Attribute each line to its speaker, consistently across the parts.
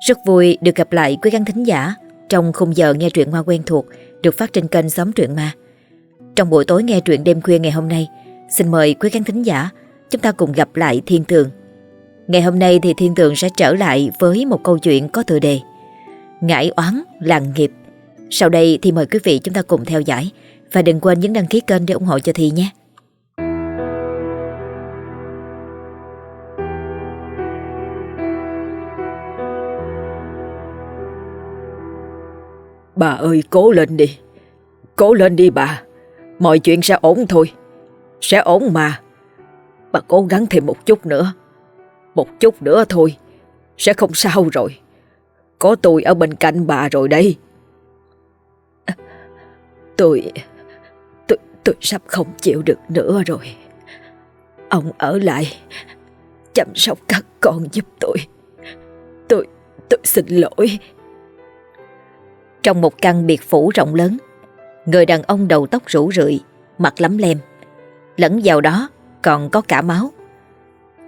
Speaker 1: Rất vui được gặp lại quý khán thính giả trong khung giờ nghe truyện ma quen thuộc được phát trên kênh Xóm Truyện Ma. Trong buổi tối nghe truyện đêm khuya ngày hôm nay, xin mời quý khán thính giả chúng ta cùng gặp lại Thiên Tường. Ngày hôm nay thì Thiên Tường sẽ trở lại với một câu chuyện có tựa đề Ngải oán làng nghiệp. Sau đây thì mời quý vị chúng ta cùng theo dõi và đừng quên nhấn đăng ký kênh để ủng hộ cho Thi nhé.
Speaker 2: Bà ơi, cố lên đi. Cố lên đi bà. Mọi chuyện sẽ ổn thôi. Sẽ ổn mà. Bà cố gắng thêm một chút nữa. Một chút nữa thôi. Sẽ không sao rồi. Có tôi ở bên cạnh bà rồi đây Tôi Tôi tôi sắp không chịu được nữa rồi. Ông ở lại. Chăm sóc các con giúp tôi. Tôi Tôi xin lỗi
Speaker 1: trong một căn biệt phủ rộng lớn. Người đàn ông đầu tóc rủ rượi, Mặt lấm lem. Lẫn vào đó còn có cả máu.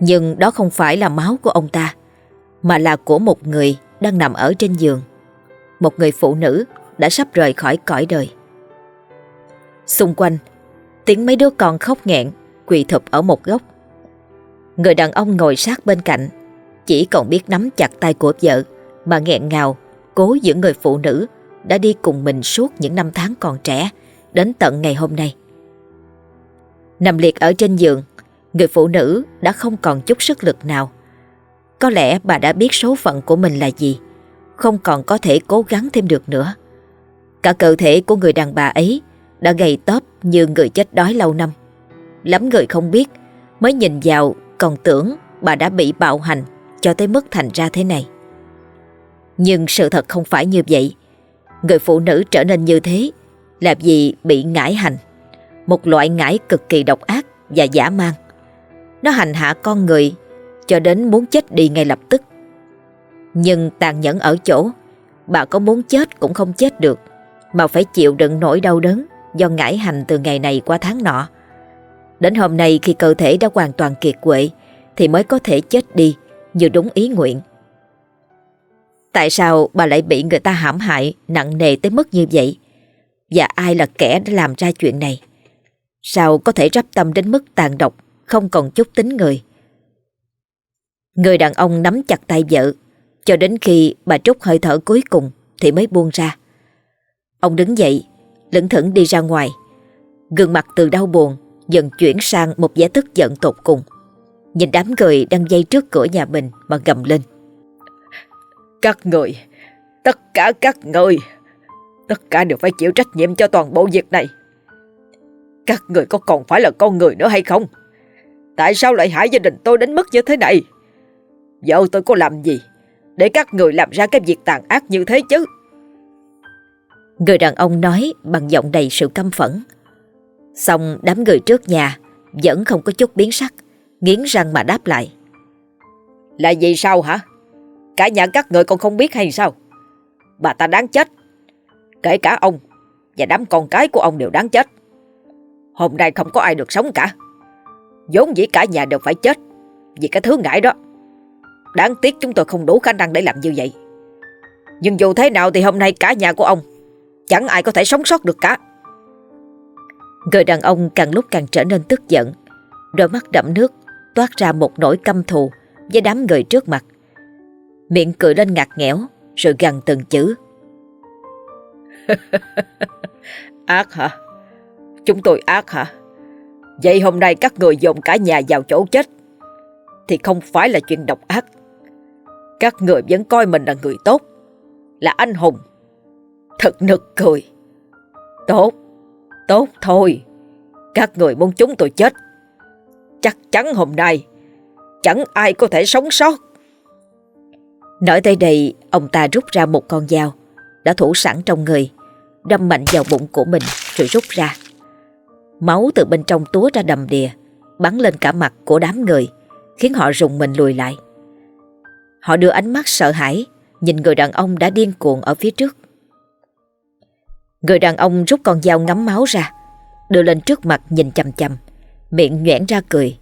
Speaker 1: Nhưng đó không phải là máu của ông ta, Mà là của một người Đang nằm ở trên giường. Một người phụ nữ đã sắp rời khỏi cõi đời. Xung quanh, Tiếng mấy đứa con khóc nghẹn, Quỳ thụp ở một góc. Người đàn ông ngồi sát bên cạnh, Chỉ còn biết nắm chặt tay của vợ Mà nghẹn ngào Cố giữ người phụ nữ đã đi cùng mình suốt những năm tháng còn trẻ, đến tận ngày hôm nay. Nằm liệt ở trên giường, người phụ nữ đã không còn chút sức lực nào. Có lẽ bà đã biết số phận của mình là gì, không còn có thể cố gắng thêm được nữa. Cả cơ thể của người đàn bà ấy đã gầy tóp như người chết đói lâu năm. Lắm người không biết, mới nhìn vào còn tưởng bà đã bị bạo hành cho tới mức thành ra thế này. Nhưng sự thật không phải như vậy. Người phụ nữ trở nên như thế là vì bị ngải hành, một loại ngải cực kỳ độc ác và giả mang. Nó hành hạ con người cho đến muốn chết đi ngay lập tức. Nhưng tàn nhẫn ở chỗ, bà có muốn chết cũng không chết được, mà phải chịu đựng nỗi đau đớn do ngải hành từ ngày này qua tháng nọ. Đến hôm nay khi cơ thể đã hoàn toàn kiệt quệ thì mới có thể chết đi như đúng ý nguyện. Tại sao bà lại bị người ta hãm hại nặng nề tới mức như vậy? Và ai là kẻ đã làm ra chuyện này? Sao có thể rắp tâm đến mức tàn độc, không còn chút tính người? Người đàn ông nắm chặt tay vợ, cho đến khi bà trút hơi thở cuối cùng thì mới buông ra. Ông đứng dậy, lững thững đi ra ngoài. Gương mặt từ đau buồn dần chuyển sang một vẻ tức giận tột cùng. Nhìn đám người đang dây trước cửa nhà mình mà gầm lên.
Speaker 2: Các người, tất cả các người, tất cả đều phải chịu trách nhiệm cho toàn bộ việc này. Các người có còn phải là con người nữa hay không? Tại sao lại hại gia đình tôi đến mức như thế này? Vợ tôi có làm gì để các người làm ra cái việc tàn ác như thế chứ?
Speaker 1: Người đàn ông nói bằng giọng đầy sự căm phẫn. Xong đám người trước nhà vẫn không có chút biến sắc, nghiến răng mà đáp lại.
Speaker 2: Là gì sao hả? Cả nhà các người còn không biết hay sao? Bà ta đáng chết. Kể cả ông Và đám con cái của ông đều đáng chết. Hôm nay không có ai được sống cả. Vốn dĩ cả nhà đều phải chết Vì cái thứ ngại đó. Đáng tiếc chúng tôi không đủ khả năng để làm như vậy. Nhưng dù thế nào thì hôm nay cả nhà của ông Chẳng ai có thể sống sót được cả.
Speaker 1: Người đàn ông càng lúc càng trở nên tức giận. Đôi mắt đẫm nước Toát ra một nỗi căm thù Với đám người trước mặt. Miệng cười lên ngặt nghẽo, Rồi gằn từng chữ.
Speaker 2: Ác hả? Chúng tôi ác hả? Vậy hôm nay các người dồn cả nhà vào chỗ chết, Thì không phải là chuyện độc ác. Các người vẫn coi mình là người tốt, Là anh hùng. Thật nực cười. Tốt Tốt thôi. Các người muốn chúng tôi chết. Chắc chắn hôm nay, Chẳng ai có thể sống sót.
Speaker 1: Nói tới đây, ông ta rút ra một con dao, đã thủ sẵn trong người, đâm mạnh vào bụng của mình rồi rút ra. Máu từ bên trong túa ra đầm đìa, bắn lên cả mặt của đám người, khiến họ rùng mình lùi lại. Họ đưa ánh mắt sợ hãi, nhìn người đàn ông đã điên cuồng ở phía trước. Người đàn ông rút con dao ngắm máu ra, đưa lên trước mặt nhìn chầm chầm, miệng nhoẻn ra cười.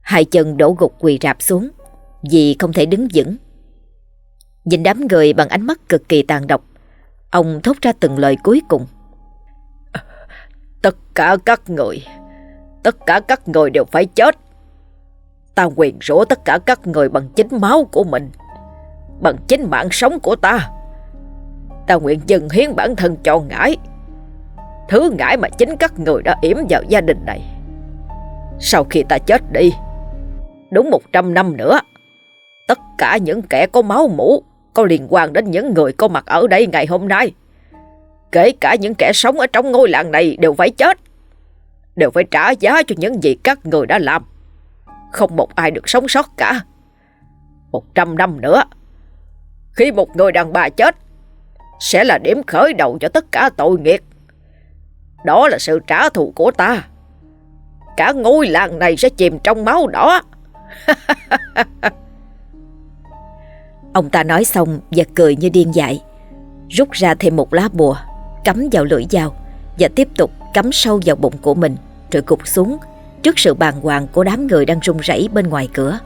Speaker 1: Hai chân đổ gục quỳ rạp xuống, vì không thể đứng vững Nhìn đám người bằng ánh mắt cực kỳ tàn độc, Ông thốt ra từng lời cuối cùng.
Speaker 2: Tất cả các người, Tất cả các người đều phải chết. Ta quyền rủa tất cả các người bằng chính máu của mình, Bằng chính mạng sống của ta. Ta nguyện dừng hiến bản thân cho ngải Thứ ngải mà chính các người đã yểm vào gia đình này. Sau khi ta chết đi, Đúng một trăm năm nữa, Tất cả những kẻ có máu mũ có liên quan đến những người có mặt ở đây ngày hôm nay. Kể cả những kẻ sống ở trong ngôi làng này đều phải chết, Đều phải trả giá cho những gì các người đã làm. Không một ai được sống sót cả. Một trăm năm nữa, Khi một người đàn bà chết, Sẽ là điểm khởi đầu cho tất cả tội nghiệp. Đó là sự trả thù của ta. Cả ngôi làng này sẽ chìm trong máu đỏ.
Speaker 1: Ông ta nói xong và cười như điên dại. Rút ra thêm một lá bùa, Cắm vào lưỡi dao Và tiếp tục cắm sâu vào bụng của mình, Rồi cục xuống Trước sự bàng hoàng của đám người đang run rẩy bên ngoài cửa.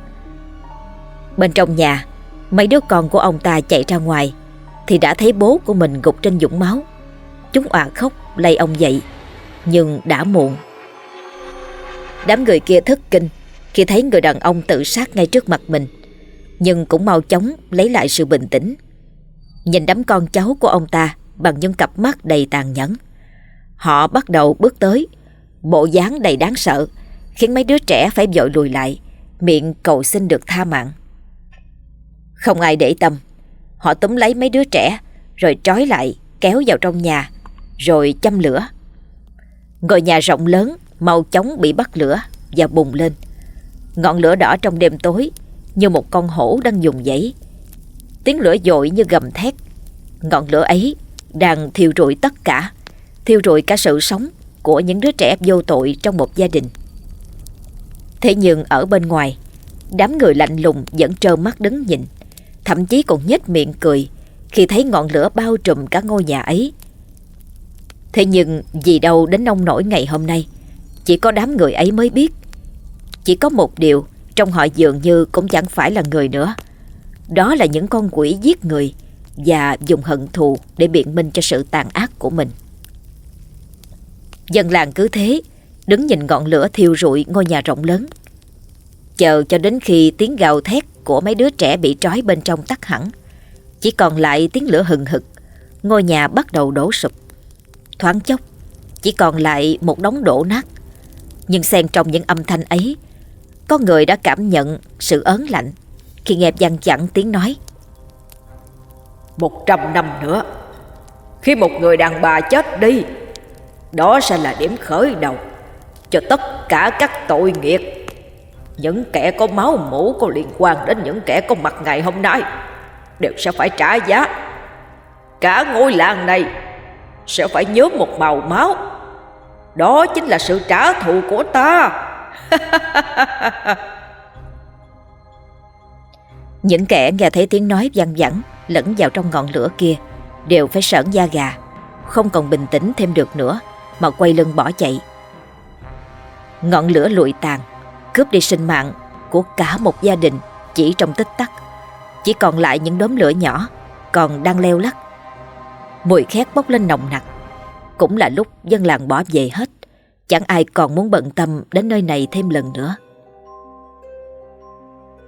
Speaker 1: Bên trong nhà, Mấy đứa con của ông ta chạy ra ngoài Thì đã thấy bố của mình gục trên dũng máu. Chúng òa khóc, lay ông dậy, Nhưng đã muộn. Đám người kia thất kinh Khi thấy người đàn ông tự sát ngay trước mặt mình. Nhưng cũng mau chóng lấy lại sự bình tĩnh. Nhìn đám con cháu của ông ta, Bằng những cặp mắt đầy tàn nhẫn, Họ bắt đầu bước tới. Bộ dáng đầy đáng sợ, Khiến mấy đứa trẻ phải vội lùi lại, Miệng cầu xin được tha mạng. Không ai để tâm, Họ túm lấy mấy đứa trẻ, Rồi trói lại, kéo vào trong nhà, Rồi châm lửa. Ngôi nhà rộng lớn, Mau chóng bị bắt lửa Và bùng lên. Ngọn lửa đỏ trong đêm tối như một con hổ đang dùng dãy Tiếng lửa dội như gầm thét. Ngọn lửa ấy đang thiêu rụi tất cả, Thiêu rụi cả sự sống Của những đứa trẻ vô tội trong một gia đình. Thế nhưng ở bên ngoài, Đám người lạnh lùng vẫn trơ mắt đứng nhìn, Thậm chí còn nhếch miệng cười Khi thấy ngọn lửa bao trùm cả ngôi nhà ấy. Thế nhưng vì đâu đến nông nổi ngày hôm nay, Chỉ có đám người ấy mới biết. Chỉ có một điều trong họ dường như cũng chẳng phải là người nữa. Đó là những con quỷ giết người Và dùng hận thù để biện minh cho sự tàn ác của mình. Dân làng cứ thế, Đứng nhìn ngọn lửa thiêu rụi ngôi nhà rộng lớn. Chờ cho đến khi tiếng gào thét của mấy đứa trẻ bị trói bên trong tắt hẳn, Chỉ còn lại tiếng lửa hừng hực, Ngôi nhà bắt đầu đổ sụp. Thoáng chốc, Chỉ còn lại một đống đổ nát. Nhưng xen trong những âm thanh ấy có người đã cảm nhận sự ớn lạnh. Khi nghe văn chặn tiếng nói,
Speaker 2: Một trăm năm nữa, Khi một người đàn bà chết đi, Đó sẽ là điểm khởi đầu Cho tất cả các tội nghiệp. Những kẻ có máu mũ có liên quan đến những kẻ có mặt ngày hôm nay Đều sẽ phải trả giá. Cả ngôi làng này Sẽ phải nhớ một màu máu. Đó chính là sự trả thù của ta.
Speaker 1: Những kẻ nghe thấy tiếng nói văng vẳng lẫn vào trong ngọn lửa kia đều phải sởn da gà, không còn bình tĩnh thêm được nữa mà quay lưng bỏ chạy. Ngọn lửa lụi tàn, cướp đi sinh mạng của cả một gia đình chỉ trong tích tắc. Chỉ còn lại những đốm lửa nhỏ còn đang leo lắc. Mùi khét bốc lên nồng nặc. Cũng là lúc dân làng bỏ về hết. Chẳng ai còn muốn bận tâm đến nơi này thêm lần nữa.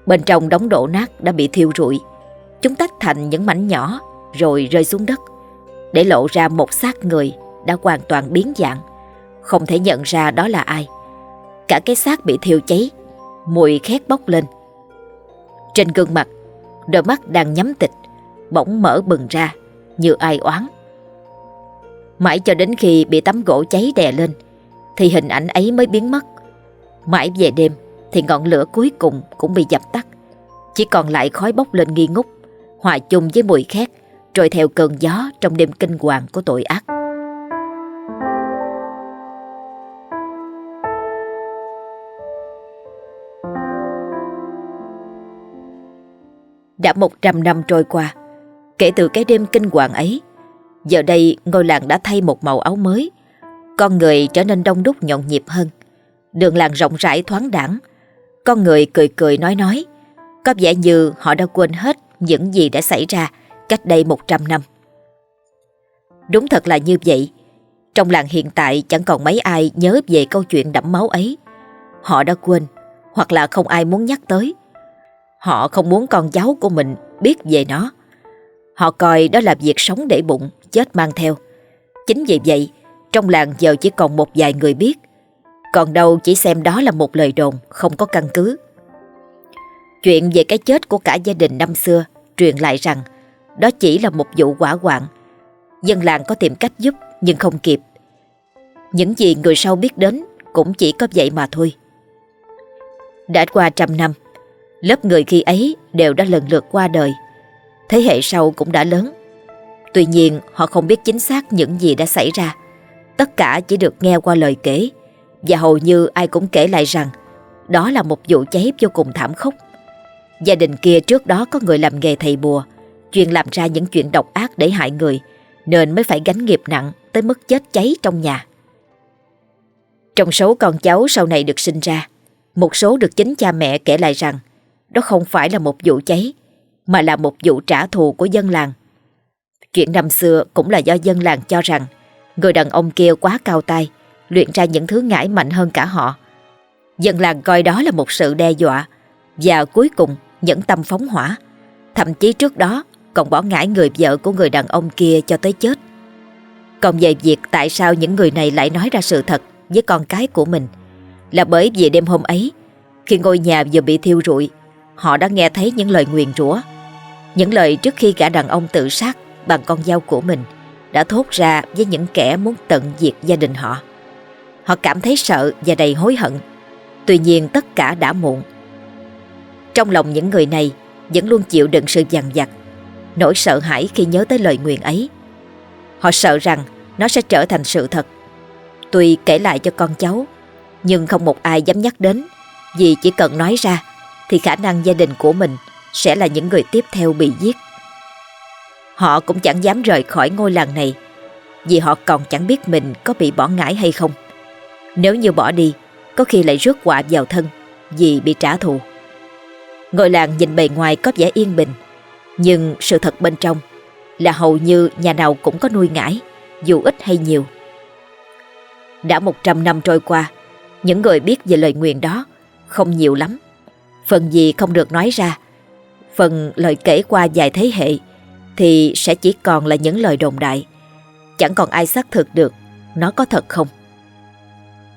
Speaker 1: Bên trong đống đổ nát đã bị thiêu rụi. Chúng tách thành những mảnh nhỏ rồi rơi xuống đất. Để lộ ra một xác người đã hoàn toàn biến dạng. Không thể nhận ra đó là ai. Cả cái xác bị thiêu cháy, mùi khét bốc lên. Trên gương mặt, đôi mắt đang nhắm tịch, bỗng mở bừng ra như ai oán. Mãi cho đến khi bị tấm gỗ cháy đè lên thì hình ảnh ấy mới biến mất. Mãi về đêm thì ngọn lửa cuối cùng cũng bị dập tắt. Chỉ còn lại khói bốc lên nghi ngút, hòa chung với mùi khét, rồi theo cơn gió trong đêm kinh hoàng của tội ác. Đã một trăm năm trôi qua, kể từ cái đêm kinh hoàng ấy, giờ đây ngôi làng đã thay một màu áo mới, con người trở nên đông đúc nhộn nhịp hơn. Đường làng rộng rãi thoáng đẳng, con người cười cười nói nói, có vẻ như họ đã quên hết những gì đã xảy ra cách đây 100 năm. Đúng thật là như vậy. Trong làng hiện tại chẳng còn mấy ai nhớ về câu chuyện đẫm máu ấy. Họ đã quên, hoặc là không ai muốn nhắc tới. Họ không muốn con cháu của mình biết về nó. Họ coi đó là việc sống để bụng, chết mang theo. Chính vì vậy, trong làng giờ chỉ còn một vài người biết. Còn đâu chỉ xem đó là một lời đồn, không có căn cứ. Chuyện về cái chết của cả gia đình năm xưa truyền lại rằng đó chỉ là một vụ quả hoạn. Dân làng có tìm cách giúp nhưng không kịp. Những gì người sau biết đến cũng chỉ có vậy mà thôi. Đã qua trăm năm, lớp người khi ấy đều đã lần lượt qua đời. Thế hệ sau cũng đã lớn. Tuy nhiên họ không biết chính xác những gì đã xảy ra. Tất cả chỉ được nghe qua lời kể và hầu như ai cũng kể lại rằng đó là một vụ cháy vô cùng thảm khốc. Gia đình kia trước đó có người làm nghề thầy bùa, chuyên làm ra những chuyện độc ác để hại người, nên mới phải gánh nghiệp nặng tới mức chết cháy trong nhà. Trong số con cháu sau này được sinh ra, một số được chính cha mẹ kể lại rằng đó không phải là một vụ cháy, mà là một vụ trả thù của dân làng. Chuyện năm xưa cũng là do dân làng cho rằng người đàn ông kia quá cao tay, luyện ra những thứ ngải mạnh hơn cả họ. Dân làng coi đó là một sự đe dọa và cuối cùng nhẫn tâm phóng hỏa. Thậm chí trước đó còn bỏ ngãi người vợ của người đàn ông kia cho tới chết. Còn về việc tại sao những người này lại nói ra sự thật với con cái của mình là bởi vì đêm hôm ấy khi ngôi nhà vừa bị thiêu rụi họ đã nghe thấy những lời nguyền rủa những lời trước khi cả đàn ông tự sát bằng con dao của mình đã thốt ra với những kẻ muốn tận diệt gia đình họ. Họ cảm thấy sợ và đầy hối hận. Tuy nhiên tất cả đã muộn. Trong lòng những người này vẫn luôn chịu đựng sự dằn vặt, nỗi sợ hãi khi nhớ tới lời nguyện ấy. Họ sợ rằng nó sẽ trở thành sự thật. Tuy kể lại cho con cháu, nhưng không một ai dám nhắc đến vì chỉ cần nói ra thì khả năng gia đình của mình sẽ là những người tiếp theo bị giết. Họ cũng chẳng dám rời khỏi ngôi làng này vì họ còn chẳng biết mình có bị bỏ ngãi hay không. Nếu như bỏ đi, có khi lại rước họa vào thân vì bị trả thù. Ngôi làng nhìn bề ngoài có vẻ yên bình, nhưng sự thật bên trong là hầu như nhà nào cũng có nuôi ngãi dù ít hay nhiều. Đã 100 năm trôi qua, những người biết về lời nguyện đó không nhiều lắm. Phần gì không được nói ra, phần lời kể qua vài thế hệ thì sẽ chỉ còn là những lời đồn đại. Chẳng còn ai xác thực được nó có thật không.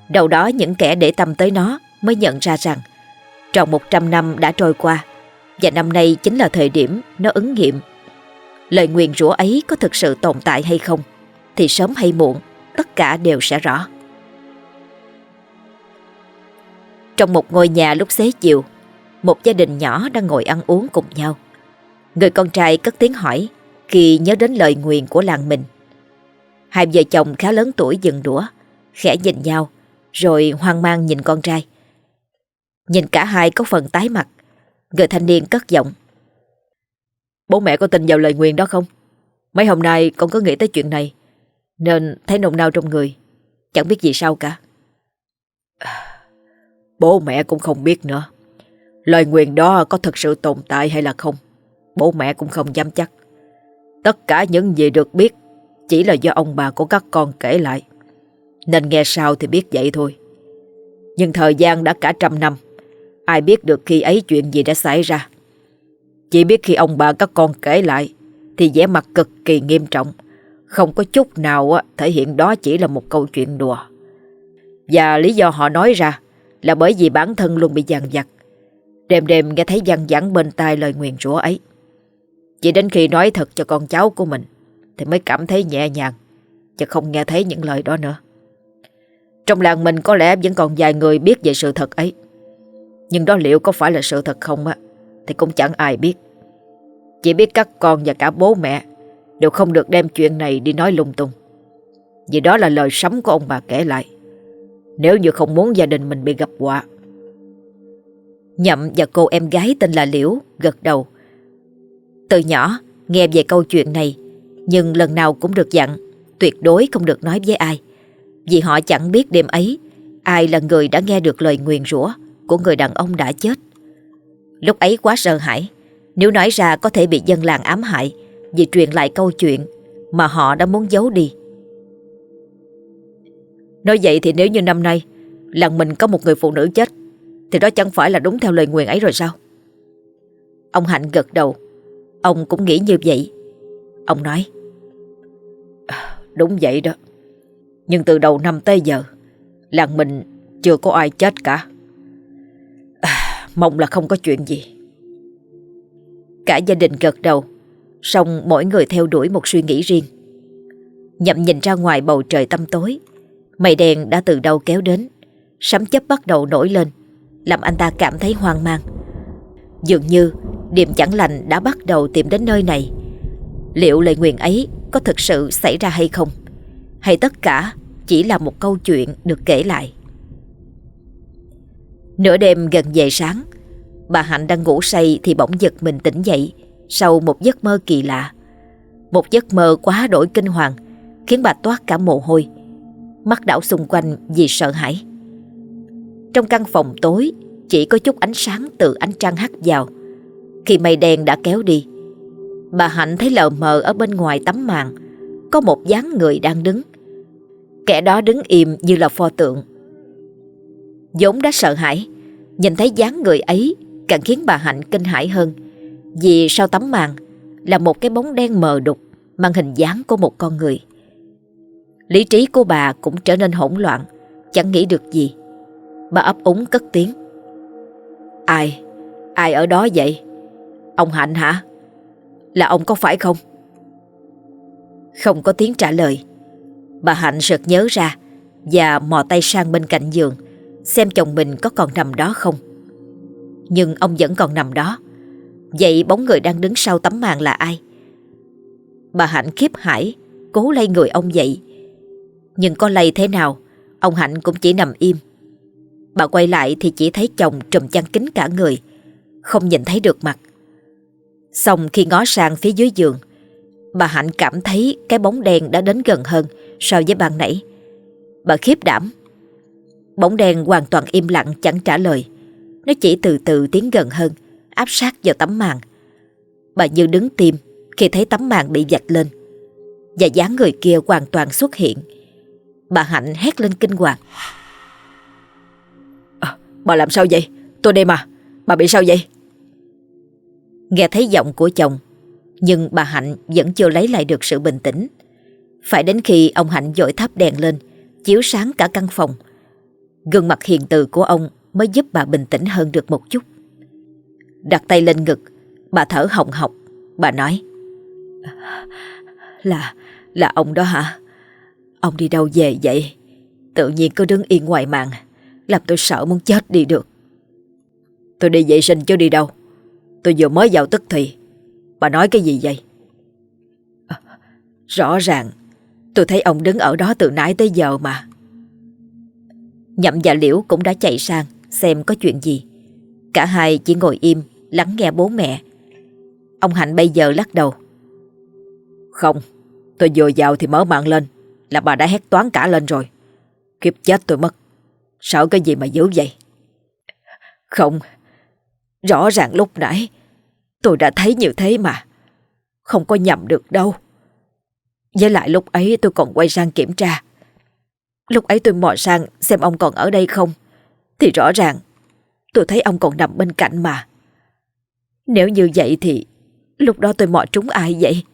Speaker 1: Đầu đó những kẻ để tâm tới nó mới nhận ra rằng tròn 100 năm đã trôi qua và năm nay chính là thời điểm nó ứng nghiệm. Lời nguyền rủa ấy có thực sự tồn tại hay không thì sớm hay muộn tất cả đều sẽ rõ. Trong một ngôi nhà lúc xế chiều, một gia đình nhỏ đang ngồi ăn uống cùng nhau. Người con trai cất tiếng hỏi khi nhớ đến lời nguyền của làng mình. Hai vợ chồng khá lớn tuổi dừng đũa, khẽ nhìn nhau, rồi hoang mang nhìn con trai. Nhìn cả hai có phần tái mặt, người thanh niên cất giọng. Bố mẹ có tin vào lời nguyền đó không? Mấy hôm nay con có nghĩ tới chuyện này, nên thấy nồng nao trong người, chẳng biết gì sao cả.
Speaker 2: Bố mẹ cũng không biết nữa. Lời nguyền đó có thật sự tồn tại hay là không? Bố mẹ cũng không dám chắc. Tất cả những gì được biết chỉ là do ông bà của các con kể lại. Nên nghe sao thì biết vậy thôi. Nhưng thời gian đã cả trăm năm. Ai biết được khi ấy chuyện gì đã xảy ra. Chỉ biết khi ông bà các con kể lại thì vẻ mặt cực kỳ nghiêm trọng. Không có chút nào thể hiện đó chỉ là một câu chuyện đùa. Và lý do họ nói ra là bởi vì bản thân luôn bị dằn vặt. Đêm đêm nghe thấy văng vẳng bên tai lời nguyền rủa ấy. Chỉ đến khi nói thật cho con cháu của mình, thì mới cảm thấy nhẹ nhàng, chứ không nghe thấy những lời đó nữa. Trong làng mình có lẽ vẫn còn vài người biết về sự thật ấy. Nhưng đó liệu có phải là sự thật không á, thì cũng chẳng ai biết. Chỉ biết các con và cả bố mẹ đều không được đem chuyện này đi nói lung tung. Vì đó là lời sấm của ông bà kể lại. Nếu như không muốn gia đình mình bị gặp họa.
Speaker 1: Nhậm và cô em gái tên là Liễu gật đầu từ nhỏ, nghe về câu chuyện này, nhưng lần nào cũng được dặn, tuyệt đối không được nói với ai. Vì họ chẳng biết đêm ấy, ai là người đã nghe được lời nguyền rủa của người đàn ông đã chết. Lúc ấy quá sợ hãi, Nếu nói ra có thể bị dân làng ám hại Vì truyền lại câu chuyện Mà họ đã muốn giấu đi
Speaker 2: Nói vậy thì nếu như năm nay, Làng mình có một người phụ nữ chết, Thì đó chẳng phải là đúng theo lời nguyện ấy rồi sao
Speaker 1: Ông Hạnh gật đầu Ông cũng nghĩ như vậy. Ông nói à,
Speaker 2: Đúng vậy đó. Nhưng từ đầu năm tới giờ Làng mình chưa có ai chết cả. À, Mong là không có chuyện gì.
Speaker 1: Cả gia đình gật đầu Xong mỗi người theo đuổi một suy nghĩ riêng. Nhậm nhìn ra ngoài bầu trời tăm tối Mây đen đã từ đâu kéo đến Sấm chớp bắt đầu nổi lên Làm anh ta cảm thấy hoang mang. Dường như Điềm chẳng lành đã bắt đầu tìm đến nơi này. Liệu lời nguyện ấy Có thực sự xảy ra hay không? Hay tất cả chỉ là một câu chuyện Được kể lại? Nửa đêm gần về sáng, Bà Hạnh đang ngủ say Thì bỗng giật mình tỉnh dậy Sau một giấc mơ kỳ lạ. Một giấc mơ quá đổi kinh hoàng, Khiến bà toát cả mồ hôi, Mắt đảo xung quanh vì sợ hãi. Trong căn phòng tối, Chỉ có chút ánh sáng từ ánh trăng hắt vào. Khi mây đen đã kéo đi, Bà Hạnh thấy lờ mờ ở bên ngoài tấm màn, Có một dáng người đang đứng Kẻ đó đứng im như là pho tượng vốn đã sợ hãi, Nhìn thấy dáng người ấy Càng khiến bà Hạnh kinh hãi hơn, Vì sau tấm màn Là một cái bóng đen mờ đục Mang hình dáng của một con người Lý trí của bà cũng trở nên hỗn loạn, Chẳng nghĩ được gì Bà ấp úng cất tiếng Ai? Ai ở đó vậy? Ông Hạnh hả? Là ông có phải không? Không có tiếng trả lời Bà Hạnh sực nhớ ra Và mò tay sang bên cạnh giường, Xem chồng mình có còn nằm đó không Nhưng ông vẫn còn nằm đó Vậy bóng người đang đứng sau tấm màn là ai? Bà Hạnh khiếp hải Cố lay người ông dậy Nhưng có lay thế nào, Ông Hạnh cũng chỉ nằm im Bà quay lại thì chỉ thấy chồng trùm chăn kín cả người, Không nhìn thấy được mặt Xong khi ngó sang phía dưới giường Bà Hạnh cảm thấy cái bóng đen đã đến gần hơn so với ban nãy. Bà khiếp đảm. Bóng đen hoàn toàn im lặng chẳng trả lời. Nó chỉ từ từ tiến gần hơn, áp sát vào tấm màn. Bà như đứng tim khi thấy tấm màn bị dạch lên. Và dáng người kia hoàn toàn xuất hiện. Bà Hạnh hét lên kinh hoàng.
Speaker 2: À, bà làm sao vậy? Tôi đây mà. Bà bị sao vậy?
Speaker 1: Nghe thấy giọng của chồng Nhưng bà Hạnh vẫn chưa lấy lại được sự bình tĩnh. Phải đến khi ông Hạnh dội thắp đèn lên Chiếu sáng cả căn phòng Gương mặt hiền từ của ông Mới giúp bà bình tĩnh hơn được một chút. Đặt tay lên ngực Bà thở hồng hộc Bà nói Là, là ông đó hả? Ông đi đâu về vậy? Tự nhiên cứ đứng yên ngoài mạng Làm tôi sợ muốn chết đi được.
Speaker 2: Tôi đi vệ sinh chứ đi đâu? Tôi vừa mới vào tức thì. Bà nói cái gì vậy?
Speaker 1: À, Rõ ràng Tôi thấy ông đứng ở đó từ nãy tới giờ mà. Nhậm và Liễu cũng đã chạy sang Xem có chuyện gì. Cả hai chỉ ngồi im Lắng nghe bố mẹ. Ông Hạnh bây giờ lắc đầu.
Speaker 2: Không Tôi vừa vào thì mở mạng lên Là bà đã hét toán cả lên rồi. Kiếp chết tôi mất. Sợ cái gì mà dữ vậy?
Speaker 1: Không Rõ ràng lúc nãy tôi đã thấy như thế mà. Không có nhầm được đâu. Với lại lúc ấy tôi còn quay sang kiểm tra. Lúc ấy tôi mò sang xem ông còn ở đây không. Thì rõ ràng tôi thấy ông còn nằm bên cạnh mà. Nếu như vậy thì lúc đó tôi mò trúng ai vậy?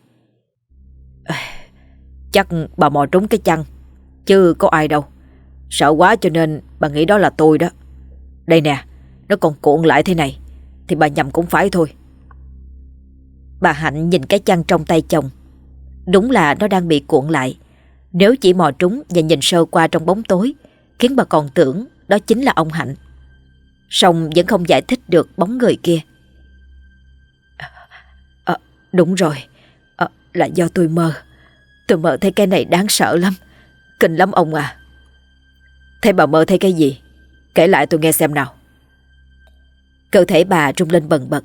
Speaker 2: Chắc bà mò trúng cái chăn. Chứ có ai đâu. Sợ quá cho nên bà nghĩ đó là tôi đó. Đây nè, nó còn cuộn lại thế này. Thì bà nhầm cũng phải thôi.
Speaker 1: Bà Hạnh nhìn cái chăn trong tay chồng. Đúng là nó đang bị cuộn lại. Nếu chỉ mò trúng và nhìn sơ qua trong bóng tối Khiến bà còn tưởng đó chính là ông Hạnh. Song vẫn không giải thích được bóng người kia. À, Đúng rồi. À, Là do tôi mơ. Tôi mơ thấy cái này đáng sợ lắm. Kinh lắm ông à.
Speaker 2: Thế bà mơ thấy cái gì? Kể lại tôi nghe xem nào.
Speaker 1: Cơ thể bà rung lên bần bật.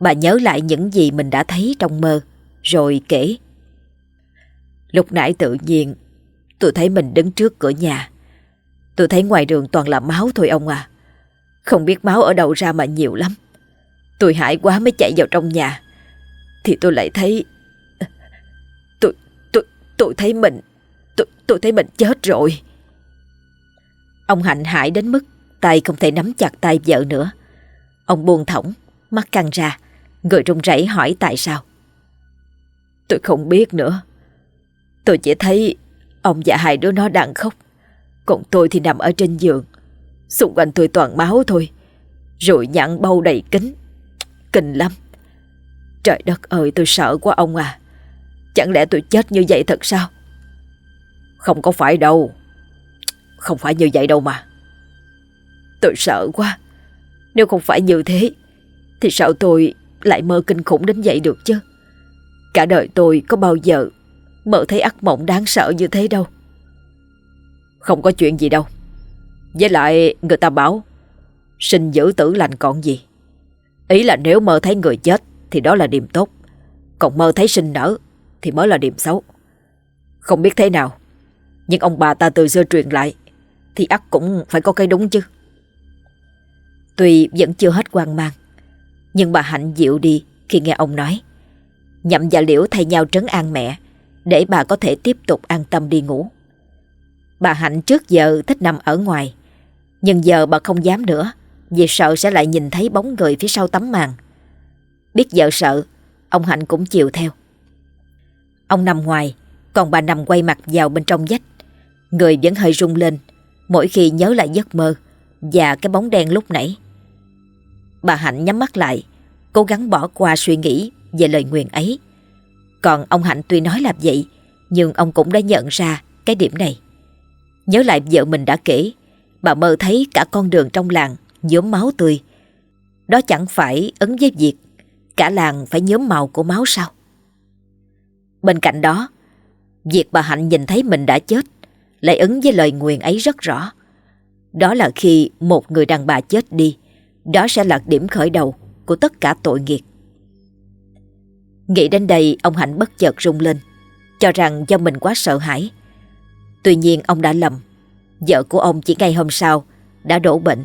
Speaker 1: Bà nhớ lại những gì mình đã thấy trong mơ, rồi kể. Lúc nãy tự nhiên, tôi thấy mình đứng trước cửa nhà. Tôi thấy ngoài đường toàn là máu thôi ông à. Không biết máu ở đâu ra mà nhiều lắm.
Speaker 2: Tôi hại quá mới chạy vào trong nhà Thì tôi lại thấy Tôi, tôi, tôi thấy mình Tôi, tôi thấy mình chết rồi
Speaker 1: Ông Hạnh hại đến mức Tay không thể nắm chặt tay vợ nữa Ông buông thõng, Mắt căng ra, Người run rẩy hỏi tại sao.
Speaker 2: Tôi không biết nữa. Tôi chỉ thấy Ông và hai đứa nó đang khóc. Còn tôi thì nằm ở trên giường. Xung quanh tôi toàn máu thôi. Rồi nhặn bâu đầy kính. Kinh lắm. Trời đất ơi, tôi sợ quá ông à. Chẳng lẽ tôi chết như vậy thật sao? Không có phải đâu. Không phải như vậy đâu mà. Tôi sợ quá. Nếu không phải như thế, Thì sao tôi lại mơ kinh khủng đến vậy được chứ? Cả đời tôi có bao giờ Mơ thấy ác mộng đáng sợ như thế đâu. Không có chuyện gì đâu. Với lại người ta bảo, Sinh giữ tử lành còn gì? Ý là nếu mơ thấy người chết Thì đó là điểm tốt. Còn mơ thấy sinh nở Thì mới là điểm xấu. Không biết thế nào, Nhưng ông bà ta từ xưa truyền lại Thì ắt cũng phải có cái đúng chứ.
Speaker 1: Tuy vẫn chưa hết quan mang, Nhưng bà Hạnh dịu đi Khi nghe ông nói. Nhậm và Liễu thay nhau trấn an mẹ, Để bà có thể tiếp tục an tâm đi ngủ. Bà Hạnh trước giờ thích nằm ở ngoài, Nhưng giờ bà không dám nữa, Vì sợ sẽ lại nhìn thấy bóng người phía sau tấm màn. Biết vợ sợ, Ông Hạnh cũng chiều theo. Ông nằm ngoài, Còn bà nằm quay mặt vào bên trong vách. Người vẫn hơi rung lên, Mỗi khi nhớ lại giấc mơ và cái bóng đen lúc nãy. Bà Hạnh nhắm mắt lại, Cố gắng bỏ qua suy nghĩ về lời nguyền ấy. Còn ông Hạnh tuy nói là vậy, Nhưng ông cũng đã nhận ra cái điểm này. Nhớ lại vợ mình đã kể, Bà mơ thấy cả con đường trong làng nhuốm máu tươi. Đó chẳng phải ấn với việc Cả làng phải nhuốm màu của máu sao? Bên cạnh đó, Việc bà Hạnh nhìn thấy mình đã chết Lại ứng với lời nguyền ấy rất rõ. Đó là khi một người đàn bà chết đi. Đó sẽ là điểm khởi đầu Của tất cả tội nghiệp. Nghĩ đến đây, ông Hạnh bất chợt rung lên, Cho rằng do mình quá sợ hãi. Tuy nhiên, ông đã lầm. Vợ của ông chỉ ngày hôm sau Đã đổ bệnh,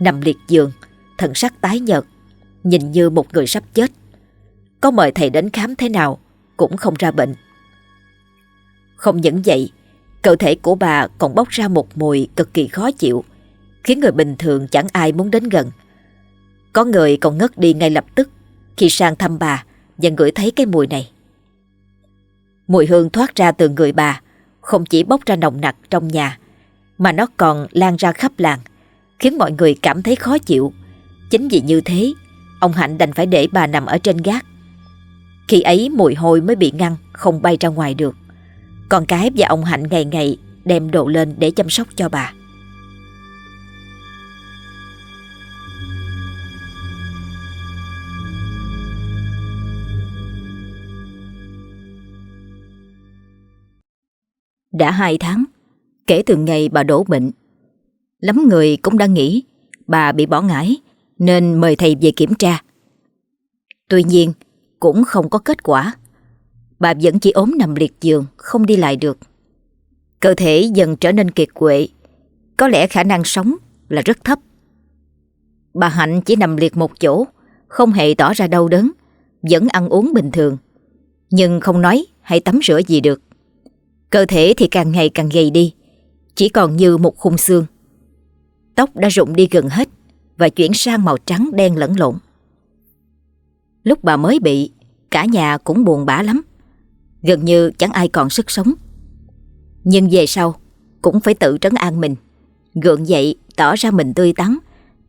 Speaker 1: Nằm liệt giường, Thần sắc tái nhợt, Nhìn như một người sắp chết. Có mời thầy đến khám thế nào Cũng không ra bệnh. Không những vậy Cơ thể của bà còn bốc ra một mùi cực kỳ khó chịu, Khiến người bình thường chẳng ai muốn đến gần. Có người còn ngất đi ngay lập tức Khi sang thăm bà Và ngửi thấy cái mùi này. Mùi hương thoát ra từ người bà, Không chỉ bốc ra nồng nặc trong nhà, Mà nó còn lan ra khắp làng, Khiến mọi người cảm thấy khó chịu. Chính vì như thế, Ông Hạnh đành phải để bà nằm ở trên gác. Khi ấy mùi hôi mới bị ngăn, Không bay ra ngoài được. Con cái và ông Hạnh ngày ngày Đem đồ lên để chăm sóc cho bà. Đã hai tháng, Kể từ ngày bà đổ bệnh, Lắm người cũng đã nghĩ Bà bị bỏ ngải Nên mời thầy về kiểm tra. Tuy nhiên, Cũng không có kết quả. Bà vẫn chỉ ốm nằm liệt giường, Không đi lại được. Cơ thể dần trở nên kiệt quệ. Có lẽ khả năng sống là rất thấp. Bà Hạnh chỉ nằm liệt một chỗ, Không hề tỏ ra đau đớn, Vẫn ăn uống bình thường. Nhưng không nói hay tắm rửa gì được. Cơ thể thì càng ngày càng gầy đi, Chỉ còn như một khung xương. Tóc đã rụng đi gần hết Và chuyển sang màu trắng đen lẫn lộn. Lúc bà mới bị, Cả nhà cũng buồn bã lắm. Gần như chẳng ai còn sức sống Nhưng về sau Cũng phải tự trấn an mình Gượng dậy tỏ ra mình tươi tắn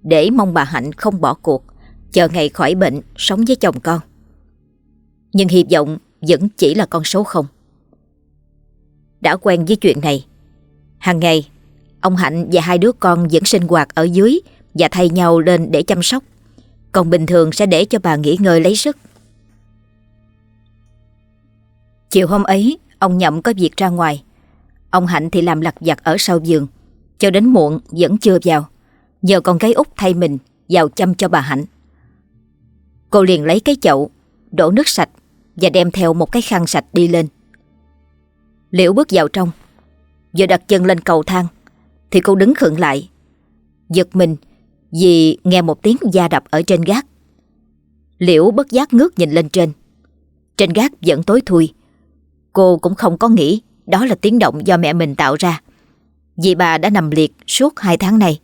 Speaker 1: Để mong bà Hạnh không bỏ cuộc Chờ ngày khỏi bệnh Sống với chồng con Nhưng hy vọng vẫn chỉ là con số không đã quen với chuyện này. Hàng ngày, ông Hạnh và hai đứa con vẫn sinh hoạt ở dưới và thay nhau lên để chăm sóc. Còn bình thường sẽ để cho bà nghỉ ngơi lấy sức. Chiều hôm ấy, ông Nhậm có việc ra ngoài. Ông Hạnh thì làm lặt vặt ở sau giường. Cho đến muộn vẫn chưa vào. Giờ con gái út thay mình vào chăm cho bà Hạnh. Cô liền lấy cái chậu, đổ nước sạch và đem theo một cái khăn sạch đi lên. Liễu bước vào trong Vừa đặt chân lên cầu thang Thì cô đứng khựng lại Giật mình Vì nghe một tiếng da đập ở trên gác Liễu bất giác ngước nhìn lên trên. Trên gác vẫn tối thui. Cô cũng không có nghĩ đó là tiếng động do mẹ mình tạo ra. Vì bà đã nằm liệt suốt hai tháng này.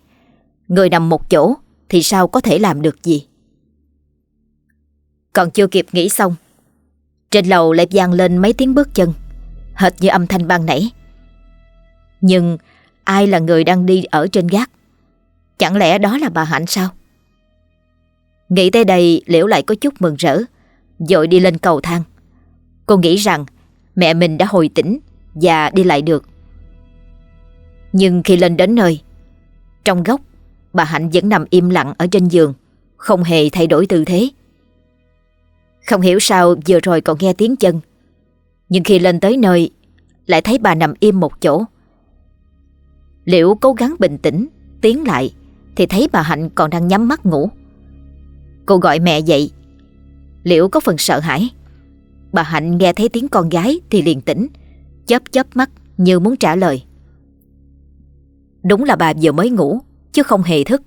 Speaker 1: Người nằm một chỗ thì sao có thể làm được gì? Còn chưa kịp nghĩ xong. Trên lầu lại vang lên mấy tiếng bước chân, hệt như âm thanh ban nãy. Nhưng ai là người đang đi ở trên gác? Chẳng lẽ đó là bà Hạnh sao? Nghĩ tới đây Liễu lại có chút mừng rỡ Dội đi lên cầu thang Cô nghĩ rằng mẹ mình đã hồi tỉnh Và đi lại được. Nhưng khi lên đến nơi, Trong góc, Bà Hạnh vẫn nằm im lặng ở trên giường, Không hề thay đổi tư thế. Không hiểu sao vừa rồi còn nghe tiếng chân, Nhưng khi lên tới nơi, Lại thấy bà nằm im một chỗ. Liễu cố gắng bình tĩnh, Tiến lại, Thì thấy bà Hạnh còn đang nhắm mắt ngủ. Cô gọi mẹ dậy. Liễu có phần sợ hãi? Bà Hạnh nghe thấy tiếng con gái thì liền tỉnh, Chớp chớp mắt như muốn trả lời. Đúng là bà vừa mới ngủ, Chứ không hề thức.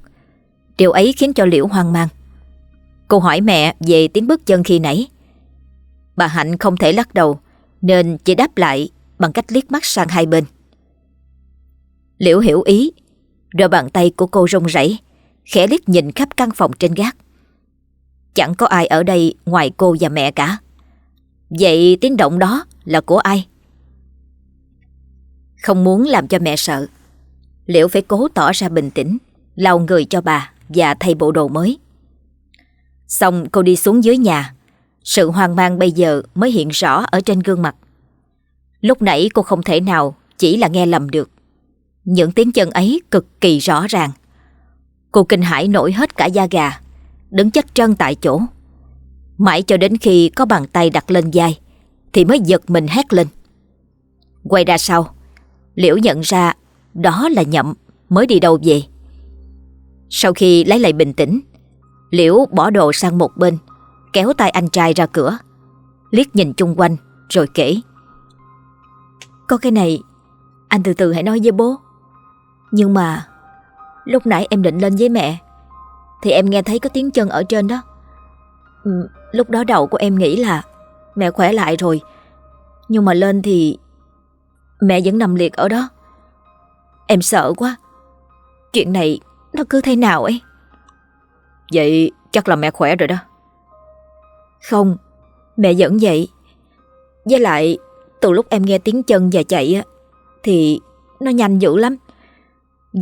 Speaker 1: Điều ấy khiến cho Liễu hoang mang. Cô hỏi mẹ về tiếng bước chân khi nãy. Bà Hạnh không thể lắc đầu, Nên chỉ đáp lại Bằng cách liếc mắt sang hai bên. Liễu hiểu ý, Rồi bàn tay của cô rung rẩy, Khẽ liếc nhìn khắp căn phòng trên gác. Chẳng có ai ở đây ngoài cô và mẹ cả. Vậy tiếng động đó là của ai? Không muốn làm cho mẹ sợ, Liễu phải cố tỏ ra bình tĩnh, lau người cho bà và thay bộ đồ mới. Xong cô đi xuống dưới nhà, sự hoang mang bây giờ mới hiện rõ ở trên gương mặt. Lúc nãy cô không thể nào chỉ là nghe lầm được. Những tiếng chân ấy cực kỳ rõ ràng. Cô kinh hãi nổi hết cả da gà đứng chết chân tại chỗ. Mãi cho đến khi có bàn tay đặt lên vai thì mới giật mình hét lên. Quay ra sau, Liễu nhận ra đó là Nhậm mới đi đâu về. Sau khi lấy lại bình tĩnh, Liễu bỏ đồ sang một bên, kéo tay anh trai ra cửa, liếc nhìn chung quanh rồi kể. Có cái này, anh từ từ hãy nói với bố. Nhưng mà, lúc nãy em định lên với mẹ, thì em nghe thấy có tiếng chân ở trên đó ừ, Lúc đó đầu của em nghĩ là Mẹ khỏe lại rồi. Nhưng mà lên thì Mẹ vẫn nằm liệt ở đó. Em sợ quá. Chuyện này nó cứ thế nào ấy?
Speaker 2: Vậy chắc là mẹ khỏe rồi đó.
Speaker 1: Không, Mẹ vẫn vậy. Với lại, từ lúc em nghe tiếng chân và chạy á, Thì nó nhanh dữ lắm.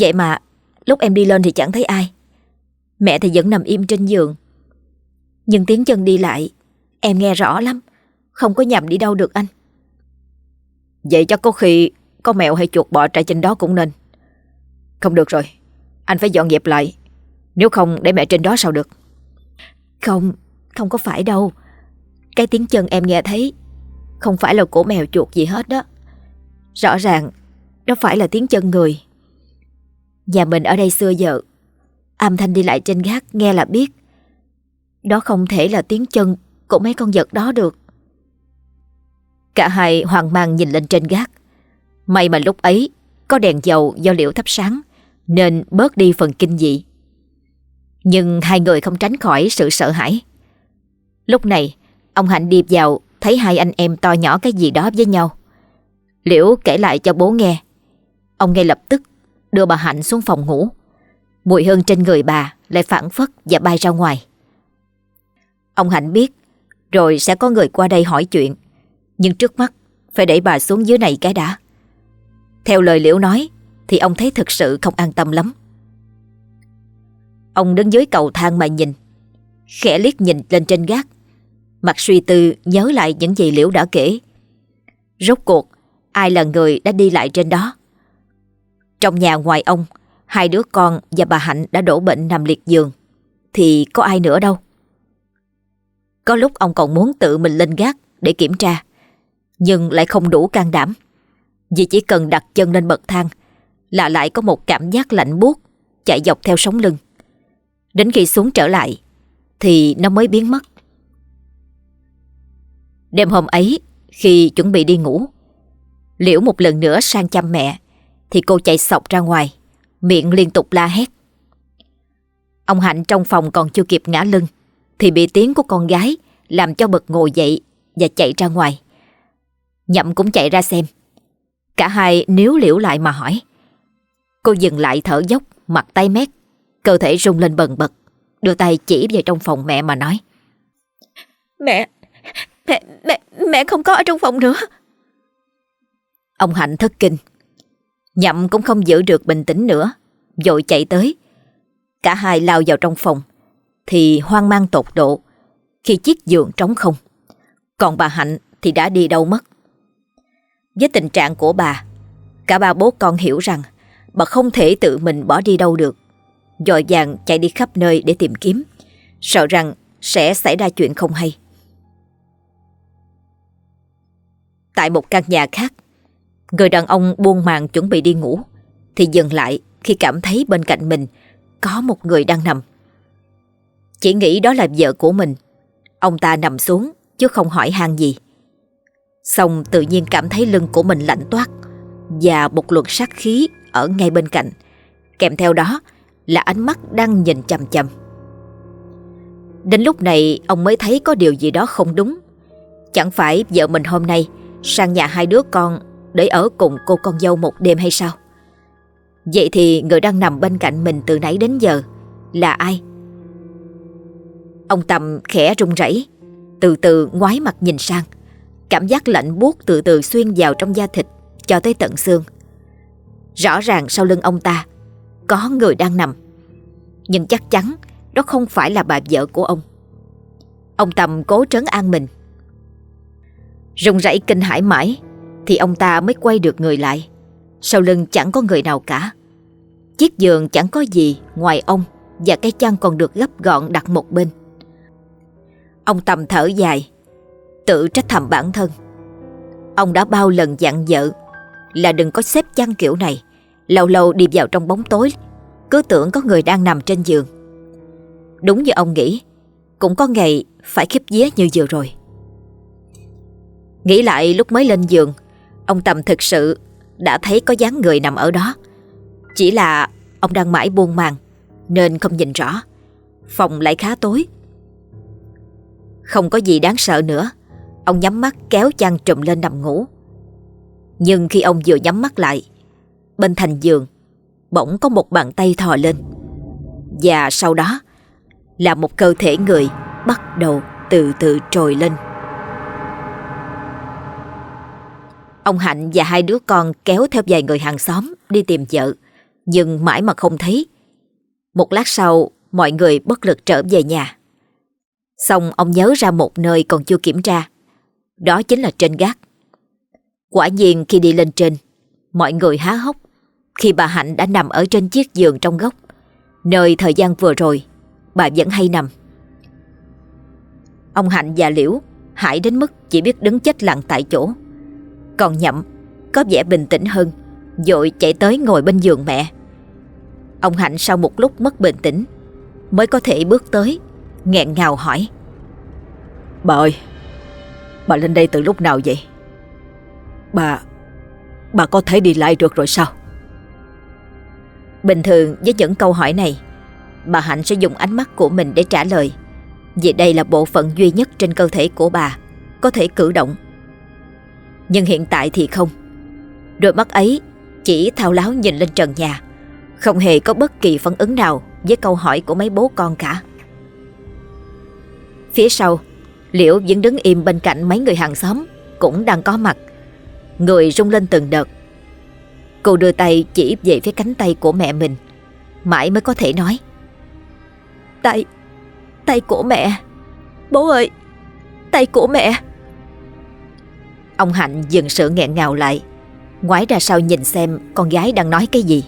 Speaker 1: Vậy mà lúc em đi lên thì chẳng thấy ai. Mẹ thì vẫn nằm im trên giường. Nhưng tiếng chân đi lại Em nghe rõ lắm. Không có nhầm đi đâu được anh.
Speaker 2: Vậy chắc có khi Có mèo hay chuột bọ chạy trên đó cũng nên. Không được rồi Anh phải dọn dẹp lại. Nếu không để mẹ trên đó sao được?
Speaker 1: Không Không có phải đâu. Cái tiếng chân em nghe thấy Không phải là của mèo chuột gì hết đó. Rõ ràng Đó phải là tiếng chân người. Nhà mình ở đây xưa giờ Âm thanh đi lại trên gác nghe là biết. Đó không thể là tiếng chân của mấy con vật đó được. Cả hai hoang mang nhìn lên trên gác. May mà lúc ấy có đèn dầu do liễu thắp sáng nên bớt đi phần kinh dị. Nhưng hai người không tránh khỏi sự sợ hãi. Lúc này, ông Hạnh điệp vào thấy hai anh em to nhỏ cái gì đó với nhau. Liễu kể lại cho bố nghe. Ông ngay lập tức đưa bà Hạnh xuống phòng ngủ. Mùi hương trên người bà lại phản phất và bay ra ngoài. Ông Hạnh biết rồi sẽ có người qua đây hỏi chuyện. Nhưng trước mắt phải để bà xuống dưới này cái đã. Theo lời Liễu nói thì ông thấy thực sự không an tâm lắm. Ông đứng dưới cầu thang mà nhìn, khẽ liếc nhìn lên trên gác. Mặt suy tư nhớ lại những gì Liễu đã kể. Rốt cuộc, ai là người đã đi lại trên đó? Trong nhà ngoài ông, Hai đứa con và bà Hạnh đã đổ bệnh nằm liệt giường Thì có ai nữa đâu có lúc ông còn muốn tự mình lên gác để kiểm tra Nhưng lại không đủ can đảm. Vì chỉ cần đặt chân lên bậc thang Là lại có một cảm giác lạnh buốt Chạy dọc theo sống lưng. Đến khi xuống trở lại Thì nó mới biến mất. Đêm hôm ấy Khi chuẩn bị đi ngủ Liễu một lần nữa sang chăm mẹ Thì cô chạy sọc ra ngoài miệng liên tục la hét. Ông Hạnh trong phòng còn chưa kịp ngã lưng, thì bị tiếng của con gái Làm cho bật ngồi dậy Và chạy ra ngoài. Nhậm cũng chạy ra xem. Cả hai níu liễu lại mà hỏi. Cô dừng lại thở dốc Mặt tay mét Cơ thể rung lên bần bật Đưa tay chỉ về trong phòng mẹ mà nói.
Speaker 3: Mẹ Mẹ mẹ mẹ không có ở trong phòng nữa.
Speaker 1: Ông Hạnh thất kinh. Nhậm cũng không giữ được bình tĩnh nữa Vội chạy tới. Cả hai lao vào trong phòng thì hoang mang tột độ. Khi chiếc giường trống không, Còn bà Hạnh thì đã đi đâu mất? Với tình trạng của bà, Cả ba bố con hiểu rằng Bà không thể tự mình bỏ đi đâu được. Dội vàng chạy đi khắp nơi để tìm kiếm, Sợ rằng sẽ xảy ra chuyện không hay. Tại một căn nhà khác, Người đàn ông buông màn chuẩn bị đi ngủ Thì dừng lại khi cảm thấy bên cạnh mình Có một người đang nằm. Chỉ nghĩ đó là vợ của mình. Ông ta nằm xuống, chứ không hỏi han gì. Xong tự nhiên cảm thấy lưng của mình lạnh toát Và một luồng sát khí ở ngay bên cạnh. Kèm theo đó là ánh mắt đang nhìn chầm chầm Đến lúc này, ông mới thấy có điều gì đó không đúng. Chẳng phải vợ mình hôm nay sang nhà hai đứa con để ở cùng cô con dâu một đêm hay sao? Vậy thì người đang nằm bên cạnh mình từ nãy đến giờ là ai? Ông Tâm khẽ run rẩy, từ từ ngoái mặt nhìn sang. Cảm giác lạnh buốt từ từ xuyên vào trong da thịt cho tới tận xương. Rõ ràng sau lưng ông ta có người đang nằm. Nhưng chắc chắn đó không phải là bà vợ của ông. Ông Tâm cố trấn an mình. Rung rẩy kinh hãi mãi thì ông ta mới quay được người lại. Sau lưng chẳng có người nào cả. Chiếc giường chẳng có gì ngoài ông và cái chăn còn được gấp gọn đặt một bên. Ông Tâm thở dài, tự trách thầm bản thân. Ông đã bao lần dặn vợ là đừng có xếp chăn kiểu này, lâu lâu đi vào trong bóng tối, cứ tưởng có người đang nằm trên giường. Đúng như ông nghĩ, cũng có ngày phải khiếp vía như vừa rồi. Nghĩ lại lúc mới lên giường, ông Tâm thực sự đã thấy có dáng người nằm ở đó. Chỉ là ông đang mãi buông màng nên không nhìn rõ. Phòng lại khá tối. Không có gì đáng sợ nữa. Ông nhắm mắt kéo chăn trùm lên nằm ngủ. Nhưng khi ông vừa nhắm mắt lại, bên thành giường bỗng có một bàn tay thò lên. Và sau đó là một cơ thể người bắt đầu từ từ trồi lên. Ông Hạnh và hai đứa con kéo theo vài người hàng xóm đi tìm vợ, nhưng mãi mà không thấy. Một lát sau, mọi người bất lực trở về nhà. Xong ông nhớ ra một nơi còn chưa kiểm tra. Đó chính là trên gác. Quả nhiên khi đi lên trên, mọi người há hốc khi bà Hạnh đã nằm ở trên chiếc giường trong góc, nơi thời gian vừa rồi bà vẫn hay nằm. Ông Hạnh và Liễu hại đến mức chỉ biết đứng chết lặng tại chỗ. Còn Nhậm có vẻ bình tĩnh hơn, dội chạy tới ngồi bên giường mẹ. Ông Hạnh sau một lúc mất bình tĩnh mới có thể bước tới, nghẹn ngào hỏi.
Speaker 2: Bà ơi, bà lên đây từ lúc nào vậy? Bà, bà có thể đi lại được rồi sao?
Speaker 1: Bình thường với những câu hỏi này, bà Hạnh sẽ dùng ánh mắt của mình để trả lời. Vì đây là bộ phận duy nhất trên cơ thể của bà có thể cử động. Nhưng hiện tại thì không. Đôi mắt ấy chỉ thao láo nhìn lên trần nhà, không hề có bất kỳ phản ứng nào với câu hỏi của mấy bố con cả. Phía sau, Liễu vẫn đứng im bên cạnh mấy người hàng xóm cũng đang có mặt. Người rung lên từng đợt. Cô đưa tay chỉ về phía cánh tay của mẹ mình. Mãi mới có thể nói.
Speaker 3: Tay, tay của mẹ. Bố ơi, tay của mẹ.
Speaker 1: Ông Hạnh dừng sự nghẹn ngào lại. Ngoái ra sau nhìn xem con gái đang nói cái gì.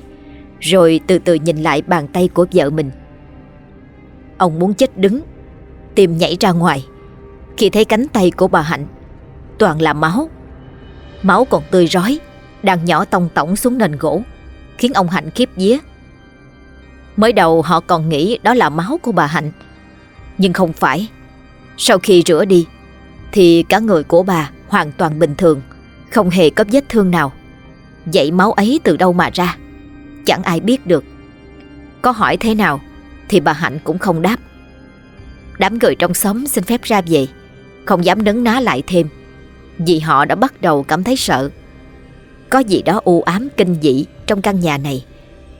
Speaker 1: Rồi từ từ nhìn lại bàn tay của vợ mình. Ông muốn chết đứng, tim nhảy ra ngoài. Khi thấy cánh tay của bà Hạnh, Toàn là máu. Máu còn tươi rói, Đang nhỏ tông tổng xuống nền gỗ, Khiến ông Hạnh khiếp vía. Mới đầu họ còn nghĩ đó là máu của bà Hạnh, Nhưng không phải. Sau khi rửa đi, Thì cả người của bà hoàn toàn bình thường, Không hề có vết thương nào. Vậy máu ấy từ đâu mà ra? Chẳng ai biết được. Có hỏi thế nào Thì bà Hạnh cũng không đáp. Đám người trong xóm xin phép ra về. Không dám nấn ná lại thêm. Vì họ đã bắt đầu cảm thấy sợ. Có gì đó u ám kinh dị Trong căn nhà này.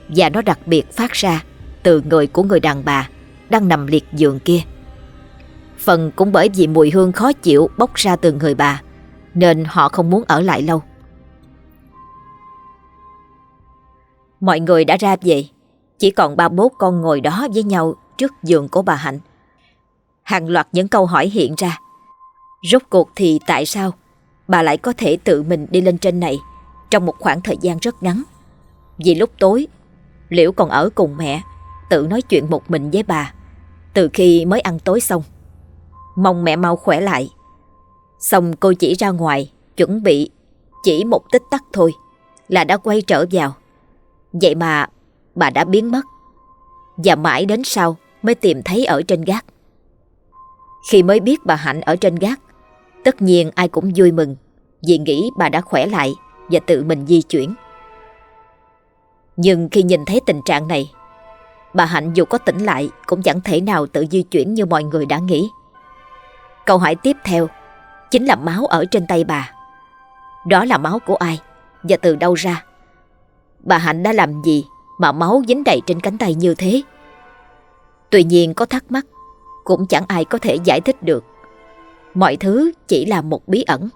Speaker 1: Và nó đặc biệt phát ra Từ người của người đàn bà Đang nằm liệt giường kia. Phần cũng bởi vì mùi hương khó chịu Bốc ra từ người bà, Nên họ không muốn ở lại lâu. Mọi người đã ra về. Chỉ còn ba bố con ngồi đó với nhau Trước giường của bà Hạnh. Hàng loạt những câu hỏi hiện ra. Rốt cuộc thì tại sao Bà lại có thể tự mình đi lên trên này Trong một khoảng thời gian rất ngắn? Vì lúc tối, Liễu còn ở cùng mẹ, Tự nói chuyện một mình với bà, Từ khi mới ăn tối xong. Mong mẹ mau khỏe lại. Xong cô chỉ ra ngoài, Chuẩn bị Chỉ một tích tắc thôi Là đã quay trở vào. Vậy mà bà đã biến mất. Và mãi đến sau Mới tìm thấy ở trên gác. Khi mới biết bà Hạnh ở trên gác, Tất nhiên ai cũng vui mừng Vì nghĩ bà đã khỏe lại Và tự mình di chuyển. Nhưng khi nhìn thấy tình trạng này, Bà Hạnh dù có tỉnh lại Cũng chẳng thể nào tự di chuyển như mọi người đã nghĩ. Câu hỏi tiếp theo Chính là máu ở trên tay bà. Đó là máu của ai Và từ đâu ra? Bà Hạnh đã làm gì Mà máu dính đầy trên cánh tay như thế? Tuy nhiên có thắc mắc cũng chẳng ai có thể giải thích được. Mọi thứ chỉ là một bí ẩn.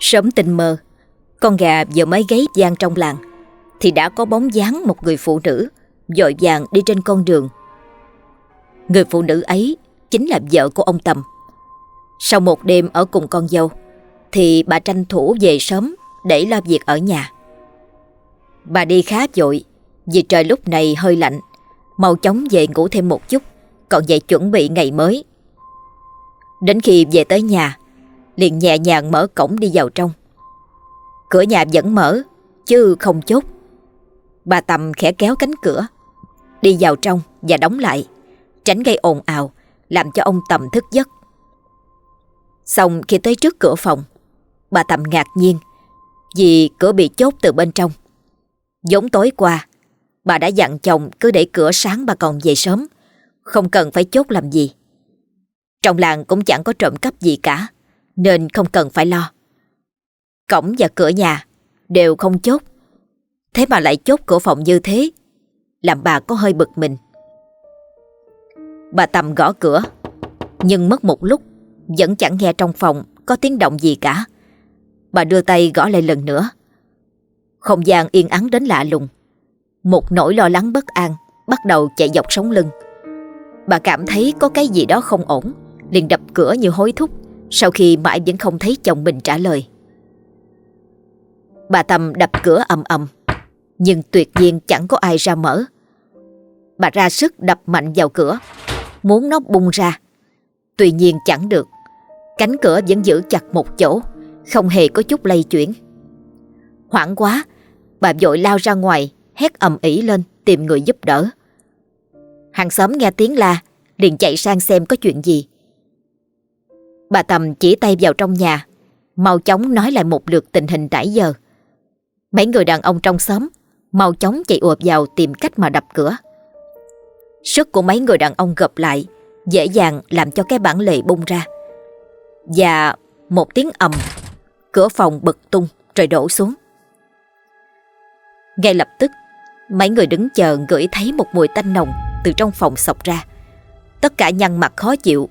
Speaker 1: Sớm tình mơ Con gà vừa mới gáy gian trong làng, Thì đã có bóng dáng một người phụ nữ, Dội vàng đi trên con đường. Người phụ nữ ấy Chính là vợ của ông Tầm. Sau một đêm ở cùng con dâu, Thì bà tranh thủ về sớm Để lo việc ở nhà. Bà đi khá vội Vì trời lúc này hơi lạnh. Mau chóng về ngủ thêm một chút, Còn về chuẩn bị ngày mới. Đến khi về tới nhà, Liền nhẹ nhàng mở cổng đi vào trong. Cửa nhà vẫn mở, Chứ không chốt. Bà Tầm khẽ kéo cánh cửa, Đi vào trong và đóng lại, Tránh gây ồn ào, Làm cho ông Tầm thức giấc. Xong khi tới trước cửa phòng, Bà Tầm ngạc nhiên Vì cửa bị chốt từ bên trong. Giống tối qua Bà đã dặn chồng cứ để cửa sáng bà còn về sớm. Không cần phải chốt làm gì. Trong làng cũng chẳng có trộm cắp gì cả, Nên không cần phải lo. Cổng và cửa nhà Đều không chốt. Thế mà lại chốt cửa phòng như thế, Làm bà có hơi bực mình. Bà tầm gõ cửa, Nhưng mất một lúc, Vẫn chẳng nghe trong phòng có tiếng động gì cả. Bà đưa tay gõ lại lần nữa. Không gian yên ắng đến lạ lùng. Một nỗi lo lắng bất an, Bắt đầu chạy dọc sống lưng. Bà cảm thấy có cái gì đó không ổn, liền đập cửa như hối thúc, Sau khi mãi vẫn không thấy chồng mình trả lời. Bà Tâm đập cửa ầm ầm, Nhưng tuyệt nhiên chẳng có ai ra mở. Bà ra sức đập mạnh vào cửa, Muốn nó bung ra. Tuy nhiên chẳng được, Cánh cửa vẫn giữ chặt một chỗ, Không hề có chút lay chuyển. Hoảng quá, Bà vội lao ra ngoài Hét ầm ĩ lên, tìm người giúp đỡ. Hàng xóm nghe tiếng la, liền chạy sang xem có chuyện gì. Bà Tầm chỉ tay vào trong nhà, Mau chóng nói lại một lượt tình hình trải giờ. Mấy người đàn ông trong xóm Mau chóng chạy ùa vào tìm cách mà đập cửa. Sức của mấy người đàn ông gập lại, Dễ dàng làm cho cái bản lề bung ra. Và một tiếng ầm, Cửa phòng bật tung rồi đổ xuống. Ngay lập tức Mấy người đứng chờ ngửi thấy một mùi tanh nồng Từ trong phòng sọc ra. Tất cả nhăn mặt khó chịu.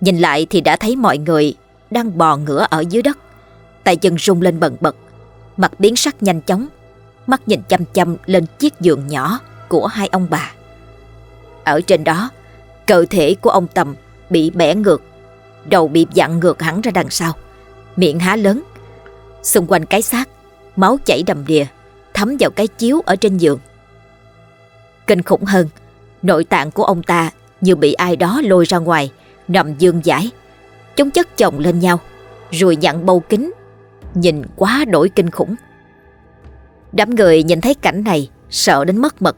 Speaker 1: Nhìn lại thì đã thấy mọi người Đang bò ngửa ở dưới đất. Tay chân rung lên bần bật. Mặt biến sắc nhanh chóng. Mắt nhìn chăm chăm lên chiếc giường nhỏ Của hai ông bà. Ở trên đó, cơ thể của ông Tầm bị bẻ ngược, đầu bị dặn ngược hẳn ra đằng sau, miệng há lớn. Xung quanh cái xác, máu chảy đầm đìa, thấm vào cái chiếu ở trên giường. Kinh khủng hơn, nội tạng của ông ta như bị ai đó lôi ra ngoài, nằm dương giải. Chúng chất chồng lên nhau, rồi nhặn bầu kính, nhìn quá đổi kinh khủng. Đám người nhìn thấy cảnh này, sợ đến mất mật,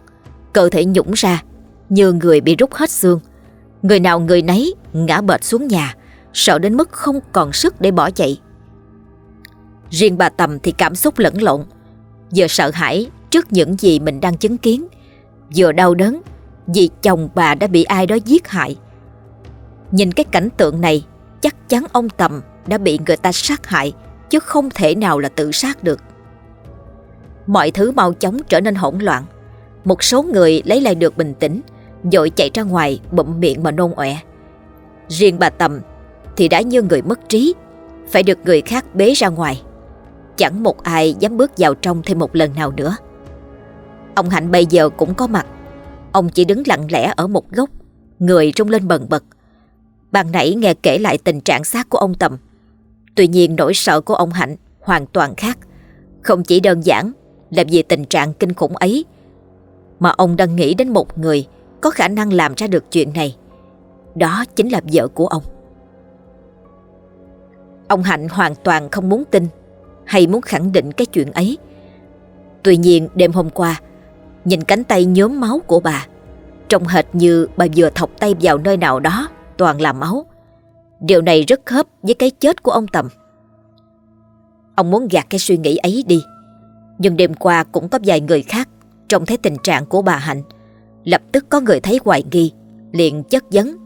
Speaker 1: cơ thể nhũng ra, như người bị rút hết xương. Người nào người nấy ngã bệt xuống nhà, sợ đến mức không còn sức để bỏ chạy. Riêng bà Tầm thì cảm xúc lẫn lộn, vừa sợ hãi trước những gì mình đang chứng kiến, vừa đau đớn Vì chồng bà đã bị ai đó giết hại. Nhìn cái cảnh tượng này Chắc chắn ông Tầm đã bị người ta sát hại Chứ không thể nào là tự sát được. Mọi thứ mau chóng trở nên hỗn loạn. Một số người lấy lại được bình tĩnh Dội chạy ra ngoài bụm miệng mà nôn ọe. Riêng bà Tầm Thì đã như người mất trí Phải được người khác bế ra ngoài. Chẳng một ai dám bước vào trong thêm một lần nào nữa. Ông Hạnh bây giờ cũng có mặt. Ông chỉ đứng lặng lẽ ở một góc, Người rung lên bần bật. Ban nãy nghe kể lại tình trạng xác của ông Tầm. Tuy nhiên nỗi sợ của ông Hạnh hoàn toàn khác. Không chỉ đơn giản là vì tình trạng kinh khủng ấy, Mà ông đang nghĩ đến một người có khả năng làm ra được chuyện này. Đó chính là vợ của ông. Ông Hạnh hoàn toàn không muốn tin. Hay muốn khẳng định cái chuyện ấy. Tuy nhiên, đêm hôm qua, Nhìn cánh tay nhốm máu của bà, Trông hệt như bà vừa thọc tay vào nơi nào đó, Toàn là máu. Điều này rất khớp với cái chết của ông Tầm. Ông muốn gạt cái suy nghĩ ấy đi, Nhưng đêm qua cũng có vài người khác Trông thấy tình trạng của bà Hạnh. Lập tức có người thấy hoài nghi, Liền chất vấn.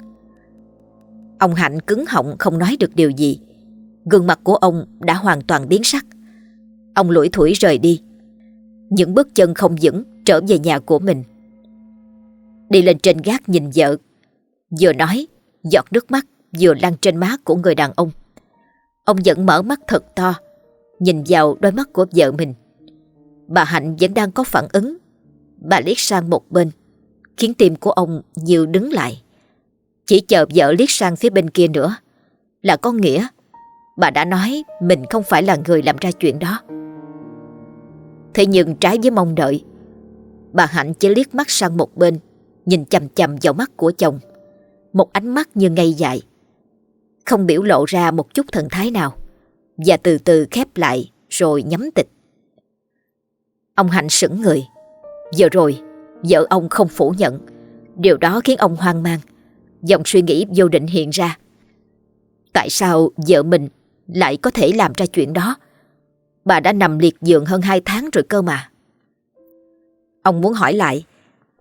Speaker 1: Ông Hạnh cứng họng không nói được điều gì. Gương mặt của ông đã hoàn toàn biến sắc. Ông lủi thủi rời đi. Những bước chân không vững trở về nhà của mình. Đi lên trên gác nhìn vợ. Vừa nói, Giọt nước mắt vừa lăn trên má của người đàn ông. Ông vẫn mở mắt thật to, Nhìn vào đôi mắt của vợ mình. Bà Hạnh vẫn đang có phản ứng. Bà liếc sang một bên, Khiến tim của ông như đứng lại. Chỉ chờ vợ liếc sang phía bên kia nữa Là có nghĩa Bà đã nói mình không phải là người làm ra chuyện đó. Thế nhưng trái với mong đợi, Bà Hạnh chỉ liếc mắt sang một bên, Nhìn chầm chầm vào mắt của chồng. Một ánh mắt như ngây dại, Không biểu lộ ra một chút thần thái nào, Và từ từ khép lại Rồi nhắm tịch. Ông Hạnh sững người. Giờ rồi, Vợ ông không phủ nhận. Điều đó khiến ông hoang mang. Dòng suy nghĩ vô định hiện ra. Tại sao vợ mình lại có thể làm ra chuyện đó. Bà đã nằm liệt giường hơn 2 tháng rồi cơ mà. Ông muốn hỏi lại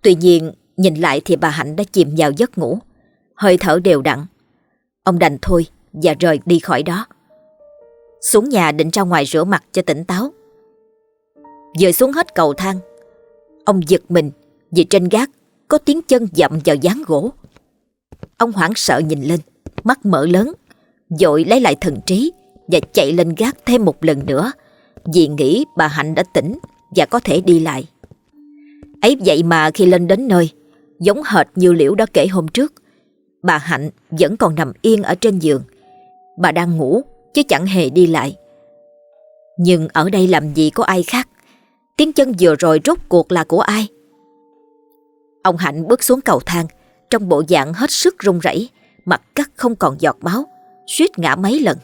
Speaker 1: Tuy nhiên nhìn lại thì bà Hạnh đã chìm vào giấc ngủ Hơi thở đều đặn. Ông đành thôi và rời đi khỏi đó. Xuống nhà định ra ngoài rửa mặt cho tỉnh táo. Vừa xuống hết cầu thang Ông giật mình vì trên gác có tiếng chân dậm vào dáng gỗ. Ông hoảng sợ nhìn lên, mắt mở lớn, dội lấy lại thần trí và chạy lên gác thêm một lần nữa vì nghĩ bà Hạnh đã tỉnh và có thể đi lại. Ấy vậy mà khi lên đến nơi, giống hệt như liễu đã kể hôm trước, bà Hạnh vẫn còn nằm yên ở trên giường. Bà đang ngủ chứ chẳng hề đi lại. Nhưng ở đây làm gì có ai khác? Tiếng chân vừa rồi rốt cuộc là của ai? Ông Hạnh bước xuống cầu thang trong bộ dạng hết sức run rẩy, mặt cắt không còn giọt máu, suýt ngã mấy lần.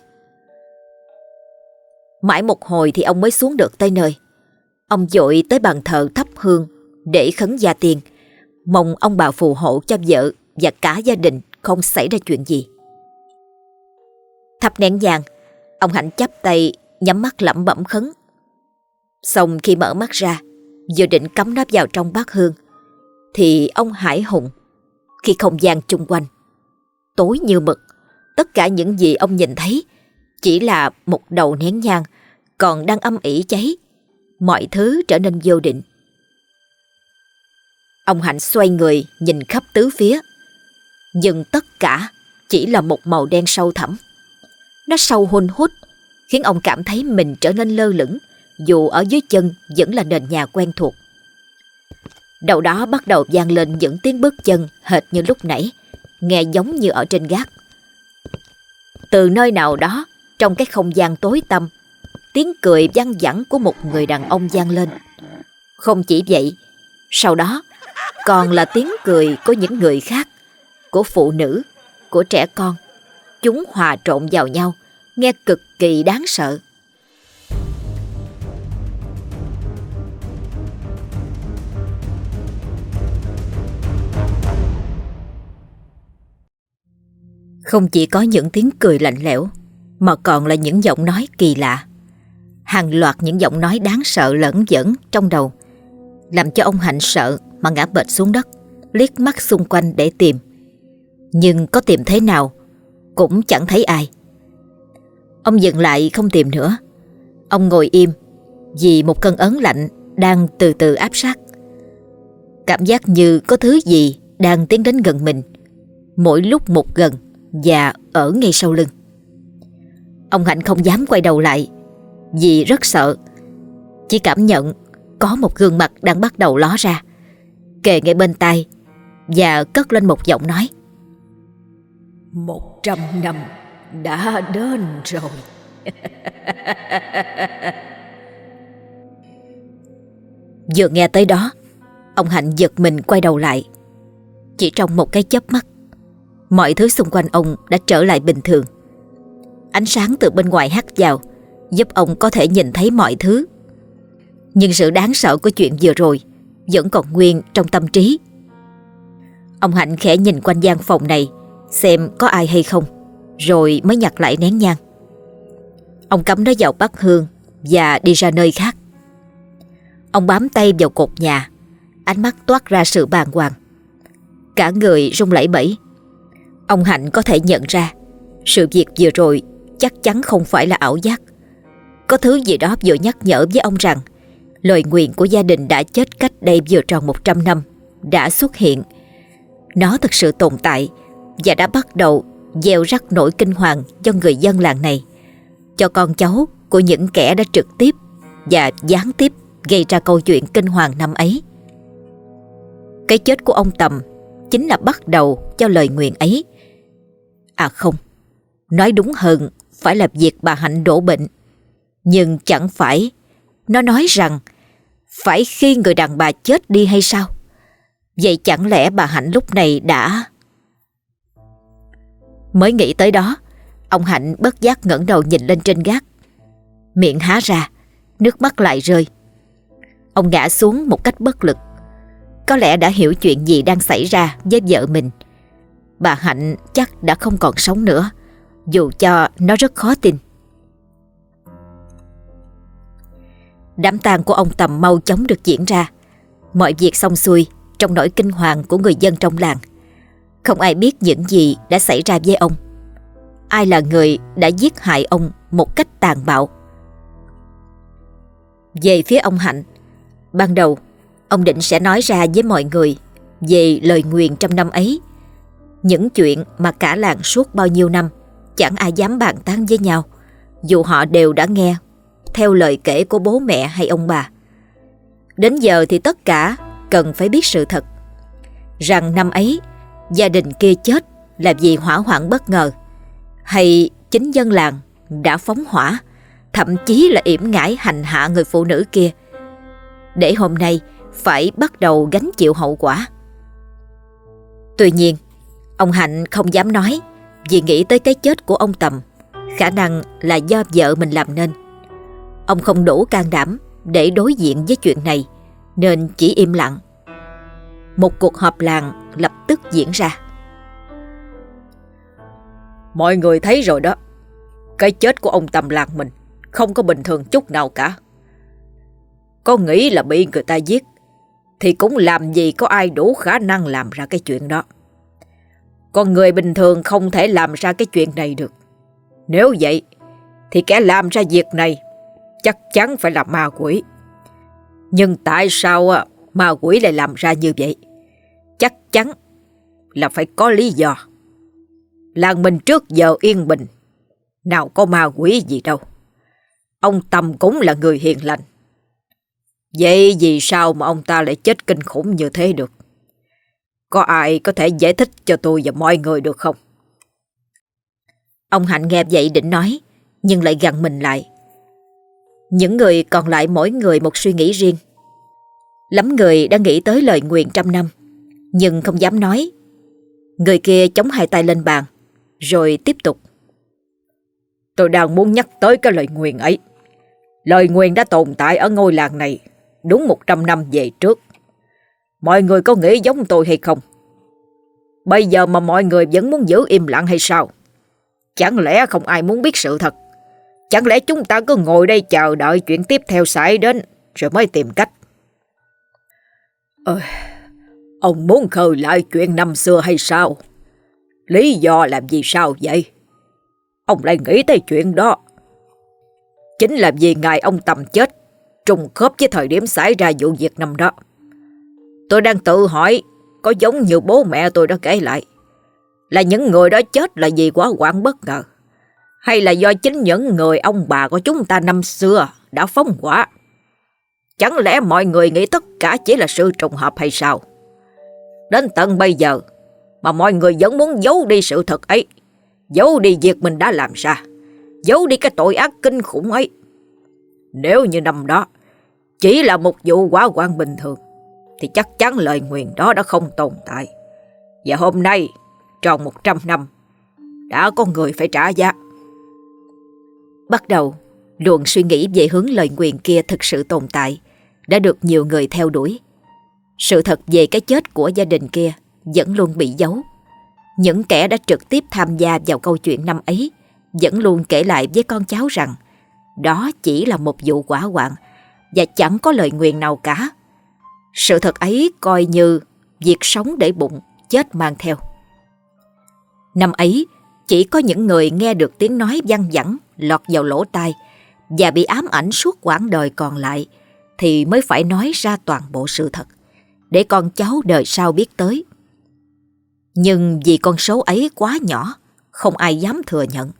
Speaker 1: Mãi một hồi thì ông mới xuống được tới nơi. Ông dội tới bàn thờ thắp hương để khấn gia tiền, mong ông bà phù hộ cho vợ và cả gia đình không xảy ra chuyện gì. Thắp nén vàng, ông Hạnh chắp tay nhắm mắt lẩm bẩm khấn. Xong khi mở mắt ra, vừa định cắm nắp vào trong bát hương, thì ông Hải Hùng khi không gian chung quanh tối như mực tất cả những gì ông nhìn thấy. Chỉ là một đầu nén nhang còn đang âm ỉ cháy. Mọi thứ trở nên vô định. Ông Hạnh xoay người nhìn khắp tứ phía. Nhưng tất cả chỉ là một màu đen sâu thẳm. Nó sâu hun hút khiến ông cảm thấy mình trở nên lơ lửng dù ở dưới chân vẫn là nền nhà quen thuộc. Đầu đó bắt đầu vang lên những tiếng bước chân hệt như lúc nãy, nghe giống như ở trên gác. Từ nơi nào đó, trong cái không gian tối tăm, tiếng cười văng vẳng của một người đàn ông vang lên. Không chỉ vậy, sau đó còn là tiếng cười của những người khác, của phụ nữ, của trẻ con. Chúng hòa trộn vào nhau, nghe cực kỳ đáng sợ. Không chỉ có những tiếng cười lạnh lẽo Mà còn là những giọng nói kỳ lạ Hàng loạt những giọng nói đáng sợ lẫn dẫn trong đầu Làm cho ông Hạnh sợ mà ngã bệt xuống đất liếc mắt xung quanh để tìm. Nhưng có tìm thế nào cũng chẳng thấy ai. Ông dừng lại không tìm nữa. Ông ngồi im vì một cơn ớn lạnh đang từ từ áp sát. Cảm giác như có thứ gì đang tiến đến gần mình, mỗi lúc một gần và ở ngay sau lưng. Ông Hạnh không dám quay đầu lại vì rất sợ. Chỉ cảm nhận có một gương mặt đang bắt đầu ló ra, kề ngay bên tai và cất lên một giọng nói.
Speaker 2: Một trăm năm đã đến rồi.
Speaker 1: Vừa nghe tới đó, ông Hạnh giật mình quay đầu lại. Chỉ trong một cái chớp mắt, mọi thứ xung quanh ông đã trở lại bình thường. Ánh sáng từ bên ngoài hắt vào, giúp ông có thể nhìn thấy mọi thứ. Nhưng sự đáng sợ của chuyện vừa rồi vẫn còn nguyên trong tâm trí. Ông Hạnh khẽ nhìn quanh gian phòng này xem có ai hay không, rồi mới nhặt lại nén nhang. Ông cắm nó vào bát hương và đi ra nơi khác. Ông bám tay vào cột nhà, ánh mắt toát ra sự bàng hoàng. Cả người rung lẩy bẩy. Ông Hạnh có thể nhận ra sự việc vừa rồi chắc chắn không phải là ảo giác. Có thứ gì đó vừa nhắc nhở với ông rằng lời nguyện của gia đình đã chết cách đây vừa tròn 100 năm đã xuất hiện. Nó thực sự tồn tại và đã bắt đầu gieo rắc nỗi kinh hoàng cho người dân làng này, cho con cháu của những kẻ đã trực tiếp và gián tiếp gây ra câu chuyện kinh hoàng năm ấy. Cái chết của ông Tầm chính là bắt đầu cho lời nguyện ấy. À không, nói đúng hơn phải là việc bà Hạnh đổ bệnh. Nhưng chẳng phải, nó nói rằng phải khi người đàn bà chết đi hay sao? Vậy chẳng lẽ bà Hạnh lúc này đã... Mới nghĩ tới đó, ông Hạnh bất giác ngẩng đầu nhìn lên trên gác. Miệng há ra, nước mắt lại rơi. Ông ngã xuống một cách bất lực. Có lẽ đã hiểu chuyện gì đang xảy ra với vợ mình. Bà Hạnh chắc đã không còn sống nữa, dù cho nó rất khó tin. Đám tang của ông Tầm mau chóng được diễn ra. Mọi việc xong xuôi trong nỗi kinh hoàng của người dân trong làng. Không ai biết những gì đã xảy ra với ông. Ai là người đã giết hại ông một cách tàn bạo. Về phía ông Hạnh, ban đầu ông định sẽ nói ra với mọi người về lời nguyền trong năm ấy. Những chuyện mà cả làng suốt bao nhiêu năm chẳng ai dám bàn tán với nhau, dù họ đều đã nghe theo lời kể của bố mẹ hay ông bà. Đến giờ thì tất cả cần phải biết sự thật, rằng năm ấy gia đình kia chết là vì hỏa hoạn bất ngờ, hay chính dân làng đã phóng hỏa, thậm chí là yểm ngãi hành hạ người phụ nữ kia, để hôm nay phải bắt đầu gánh chịu hậu quả. Tuy nhiên, ông Hạnh không dám nói vì nghĩ tới cái chết của ông Tầm, khả năng là do vợ mình làm nên. Ông không đủ can đảm để đối diện với chuyện này, nên chỉ im lặng. Một cuộc họp làng lập tức diễn ra.
Speaker 2: Mọi người thấy rồi đó, cái chết của ông Tầm làng mình không có bình thường chút nào cả. Có nghĩ là bị người ta giết, thì cũng làm gì có ai đủ khả năng làm ra cái chuyện đó. Con người bình thường không thể làm ra cái chuyện này được. Nếu vậy, thì kẻ làm ra việc này chắc chắn phải là ma quỷ. Nhưng tại sao à, ma quỷ lại làm ra như vậy? Chắc chắn là phải có lý do. Làng mình trước giờ yên bình, nào có ma quỷ gì đâu. Ông Tâm cũng là người hiền lành. Vậy vì sao mà ông ta lại chết kinh khủng như thế được? Có ai có thể giải thích cho tôi và mọi người được không?
Speaker 1: Ông Hạnh nghe vậy định nói, nhưng lại gằn mình lại. Những người còn lại mỗi người một suy nghĩ riêng. Lắm người đã nghĩ tới lời nguyện trăm năm, nhưng không dám nói. Người kia chống hai tay lên bàn, rồi tiếp tục.
Speaker 2: Tôi đang muốn nhắc tới cái lời nguyện ấy. Lời nguyện đã tồn tại ở ngôi làng này đúng 100 năm về trước. Mọi người có nghĩ giống tôi hay không? Bây giờ mà mọi người vẫn muốn giữ im lặng hay sao? Chẳng lẽ không ai muốn biết sự thật? Chẳng lẽ chúng ta cứ ngồi đây chờ đợi chuyện tiếp theo xảy đến rồi mới tìm cách? Ơi, Ông muốn khơi lại chuyện năm xưa hay sao? Lý do làm gì sao vậy? Ông lại nghĩ tới chuyện đó. Chính là vì ngày ông Tầm chết, trùng khớp với thời điểm xảy ra vụ việc năm đó. Tôi đang tự hỏi, có giống như bố mẹ tôi đã kể lại. Là những người đó chết là vì quá quảng bất ngờ. Hay là do chính những người ông bà của chúng ta năm xưa đã phóng hỏa. Chẳng lẽ mọi người nghĩ tất cả chỉ là sự trùng hợp hay sao? Đến tận bây giờ mà mọi người vẫn muốn giấu đi sự thật ấy. Giấu đi việc mình đã làm ra. Giấu đi cái tội ác kinh khủng ấy. Nếu như năm đó chỉ là một vụ quá quan bình thường thì chắc chắn lời nguyền đó đã không tồn tại. Và hôm nay, tròn 100 năm, đã có người phải trả giá.
Speaker 1: Bắt đầu, luồng suy nghĩ về hướng lời nguyền kia thực sự tồn tại, đã được nhiều người theo đuổi. Sự thật về cái chết của gia đình kia vẫn luôn bị giấu. Những kẻ đã trực tiếp tham gia vào câu chuyện năm ấy vẫn luôn kể lại với con cháu rằng đó chỉ là một vụ quả hoạn và chẳng có lời nguyền nào cả. Sự thật ấy coi như việc sống để bụng, chết mang theo. Năm ấy, chỉ có những người nghe được tiếng nói văng vẳng lọt vào lỗ tai và bị ám ảnh suốt quãng đời còn lại thì mới phải nói ra toàn bộ sự thật để con cháu đời sau biết tới. Nhưng vì con số ấy quá nhỏ, không ai dám thừa nhận.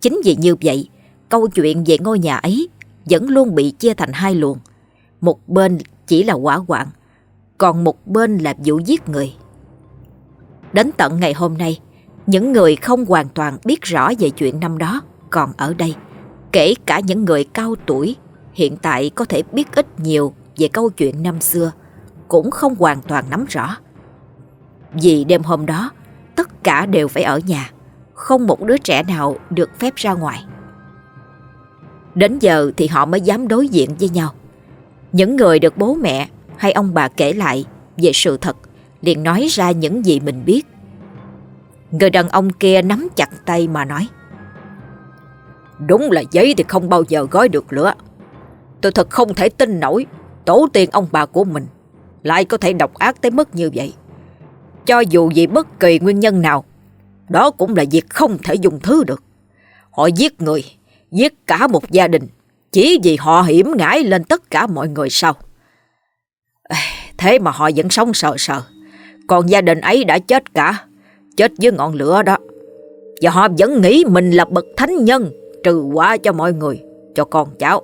Speaker 1: Chính vì như vậy, câu chuyện về ngôi nhà ấy vẫn luôn bị chia thành hai luồng. Một bên chỉ là quả quạng, còn một bên là vụ giết người. Đến tận ngày hôm nay, những người không hoàn toàn biết rõ về chuyện năm đó còn ở đây, kể cả những người cao tuổi hiện tại có thể biết ít nhiều về câu chuyện năm xưa, cũng không hoàn toàn nắm rõ. Vì đêm hôm đó, tất cả đều phải ở nhà, không một đứa trẻ nào được phép ra ngoài. Đến giờ thì họ mới dám đối diện với nhau. Những người được bố mẹ hay ông bà kể lại về sự thật liền nói ra những gì mình biết. Người đàn ông kia nắm chặt tay mà nói.
Speaker 2: Đúng là giấy thì không bao giờ gói được lửa. Tôi thật không thể tin nổi tổ tiên ông bà của mình lại có thể độc ác tới mức như vậy. Cho dù vì bất kỳ nguyên nhân nào, đó cũng là việc không thể dùng thứ được. Họ giết người, giết cả một gia đình, chỉ vì họ hiểm ngãi lên tất cả mọi người sao. Thế mà họ vẫn sống sợ sợ. Còn gia đình ấy đã chết cả, chết dưới ngọn lửa đó. Và họ vẫn nghĩ mình là bậc thánh nhân, trừ quả cho mọi người, cho con cháu.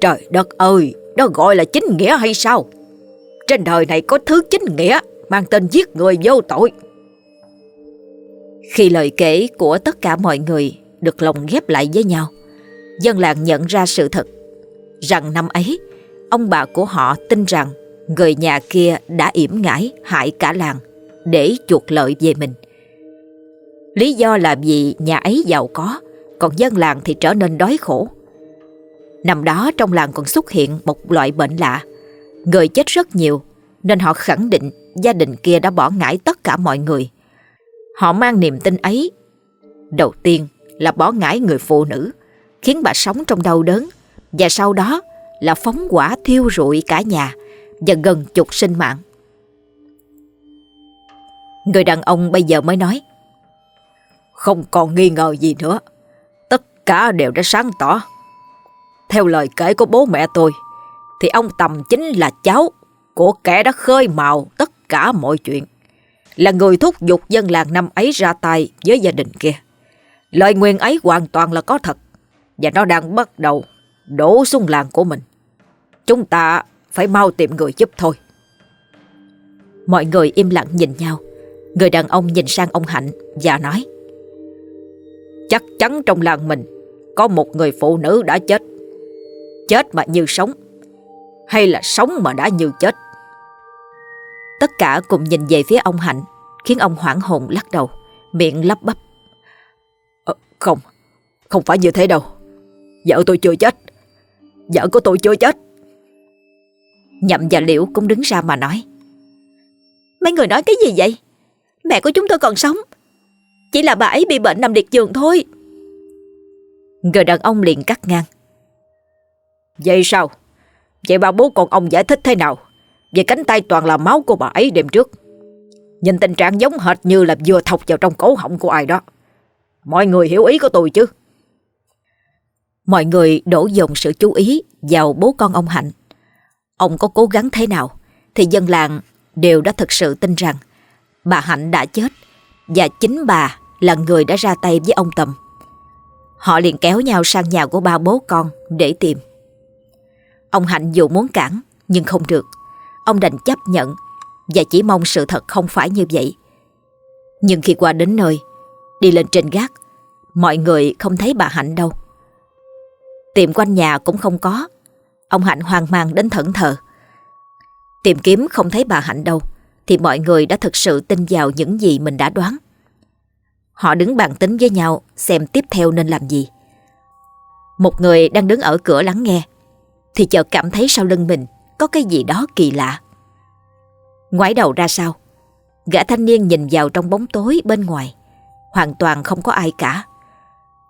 Speaker 2: Trời đất ơi, đó gọi là chính nghĩa hay sao? Trên đời này có thứ chính nghĩa mang tên giết người vô tội.
Speaker 1: Khi lời kể của tất cả mọi người được lồng ghép lại với nhau, dân làng nhận ra sự thật rằng năm ấy, ông bà của họ tin rằng người nhà kia đã yểm ngãi hại cả làng để chuộc lợi về mình. Lý do là vì nhà ấy giàu có, còn dân làng thì trở nên đói khổ. Năm đó trong làng còn xuất hiện một loại bệnh lạ, người chết rất nhiều nên họ khẳng định gia đình kia đã bỏ ngải tất cả mọi người. Họ mang niềm tin ấy. Đầu tiên là bỏ ngải người phụ nữ, khiến bà sống trong đau đớn, và sau đó là phóng quả thiêu rụi cả nhà và gần chục sinh mạng. Người đàn ông bây giờ mới nói
Speaker 2: Không còn nghi ngờ gì nữa. Tất cả đều đã sáng tỏ. Theo lời kể của bố mẹ tôi Thì ông Tầm chính là cháu Của kẻ đã khơi mào tất cả mọi chuyện Là người thúc giục dân làng năm ấy ra tay với gia đình kia. Lời nguyện ấy hoàn toàn là có thật. Và nó đang bắt đầu đổ xuống làng của mình. Chúng ta phải mau tìm người giúp thôi.
Speaker 1: Mọi người im lặng nhìn nhau. Người đàn ông nhìn sang ông Hạnh và nói
Speaker 2: Chắc chắn trong làng mình Có một người phụ nữ đã chết. Chết mà như sống Hay là sống mà đã như chết?
Speaker 1: Tất cả cùng nhìn về phía ông Hạnh Khiến ông hoảng hồn lắc đầu Miệng lắp bắp
Speaker 2: ờ, Không Không phải như thế đâu. Vợ tôi chưa chết. Vợ của tôi chưa chết.
Speaker 1: Nhậm và Liễu cũng đứng ra mà nói.
Speaker 3: Mấy người nói cái gì vậy? Mẹ của chúng tôi còn sống. Chỉ là bà ấy bị bệnh nằm liệt giường thôi.
Speaker 1: Người đàn ông liền cắt ngang.
Speaker 2: Vậy sao? Vậy bà bố con ông giải thích thế nào? Về cánh tay toàn là máu của bà ấy đêm trước. Nhìn tình trạng giống hệt như là vừa thọc vào trong cổ họng của ai đó. Mọi người hiểu ý của tôi chứ?
Speaker 1: Mọi người đổ dồn sự chú ý vào bố con ông Hạnh. Ông có cố gắng thế nào thì dân làng đều đã thực sự tin rằng bà Hạnh đã chết và chính bà là người đã ra tay với ông Tầm. Họ liền kéo nhau sang nhà của ba bố con để tìm. Ông Hạnh dù muốn cản nhưng không được. Ông đành chấp nhận và chỉ mong sự thật không phải như vậy. Nhưng khi qua đến nơi, đi lên trên gác, mọi người không thấy bà Hạnh đâu. Tìm quanh nhà cũng không có. Ông Hạnh hoang mang đến thẫn thờ. Tìm kiếm không thấy bà Hạnh đâu, thì mọi người đã thực sự tin vào những gì mình đã đoán. Họ đứng bàn tính với nhau xem tiếp theo nên làm gì. Một người đang đứng ở cửa lắng nghe, thì chợt cảm thấy sau lưng mình có cái gì đó kỳ lạ. Ngoái đầu ra sau, gã thanh niên nhìn vào trong bóng tối bên ngoài, hoàn toàn không có ai cả.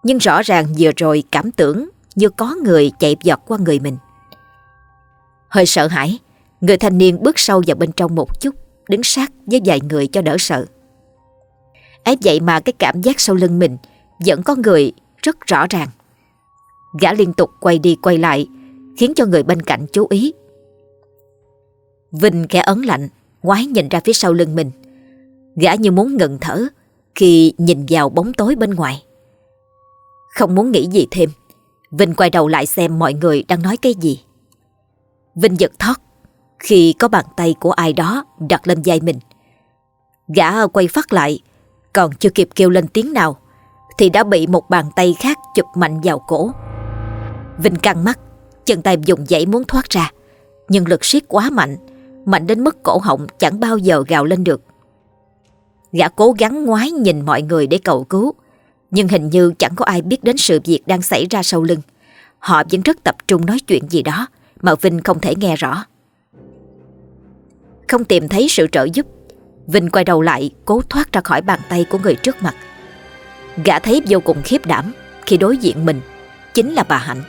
Speaker 1: Nhưng rõ ràng vừa rồi cảm tưởng như có người chạy giọt qua người mình. Hơi sợ hãi, người thanh niên bước sâu vào bên trong một chút, đứng sát với vài người cho đỡ sợ. ấy vậy mà cái cảm giác sau lưng mình vẫn có người rất rõ ràng. Gã liên tục quay đi quay lại, khiến cho người bên cạnh chú ý. Vinh khẽ ấn lạnh, ngoái nhìn ra phía sau lưng mình. Gã như muốn ngừng thở khi nhìn vào bóng tối bên ngoài. Không muốn nghĩ gì thêm, Vinh quay đầu lại xem mọi người đang nói cái gì. Vinh giật thót khi có bàn tay của ai đó đặt lên vai mình. Gã quay phát lại, còn chưa kịp kêu lên tiếng nào, thì đã bị một bàn tay khác chụp mạnh vào cổ. Vinh căng mắt, chân tay dùng dãy muốn thoát ra, nhưng lực siết quá mạnh, mạnh đến mức cổ họng chẳng bao giờ gào lên được. Gã cố gắng ngoái nhìn mọi người để cầu cứu, nhưng hình như chẳng có ai biết đến sự việc đang xảy ra sau lưng. Họ vẫn rất tập trung nói chuyện gì đó mà Vinh không thể nghe rõ. Không tìm thấy sự trợ giúp, Vinh quay đầu lại cố thoát ra khỏi bàn tay của người trước mặt. Gã thấy vô cùng khiếp đảm khi đối diện mình chính là bà Hạnh.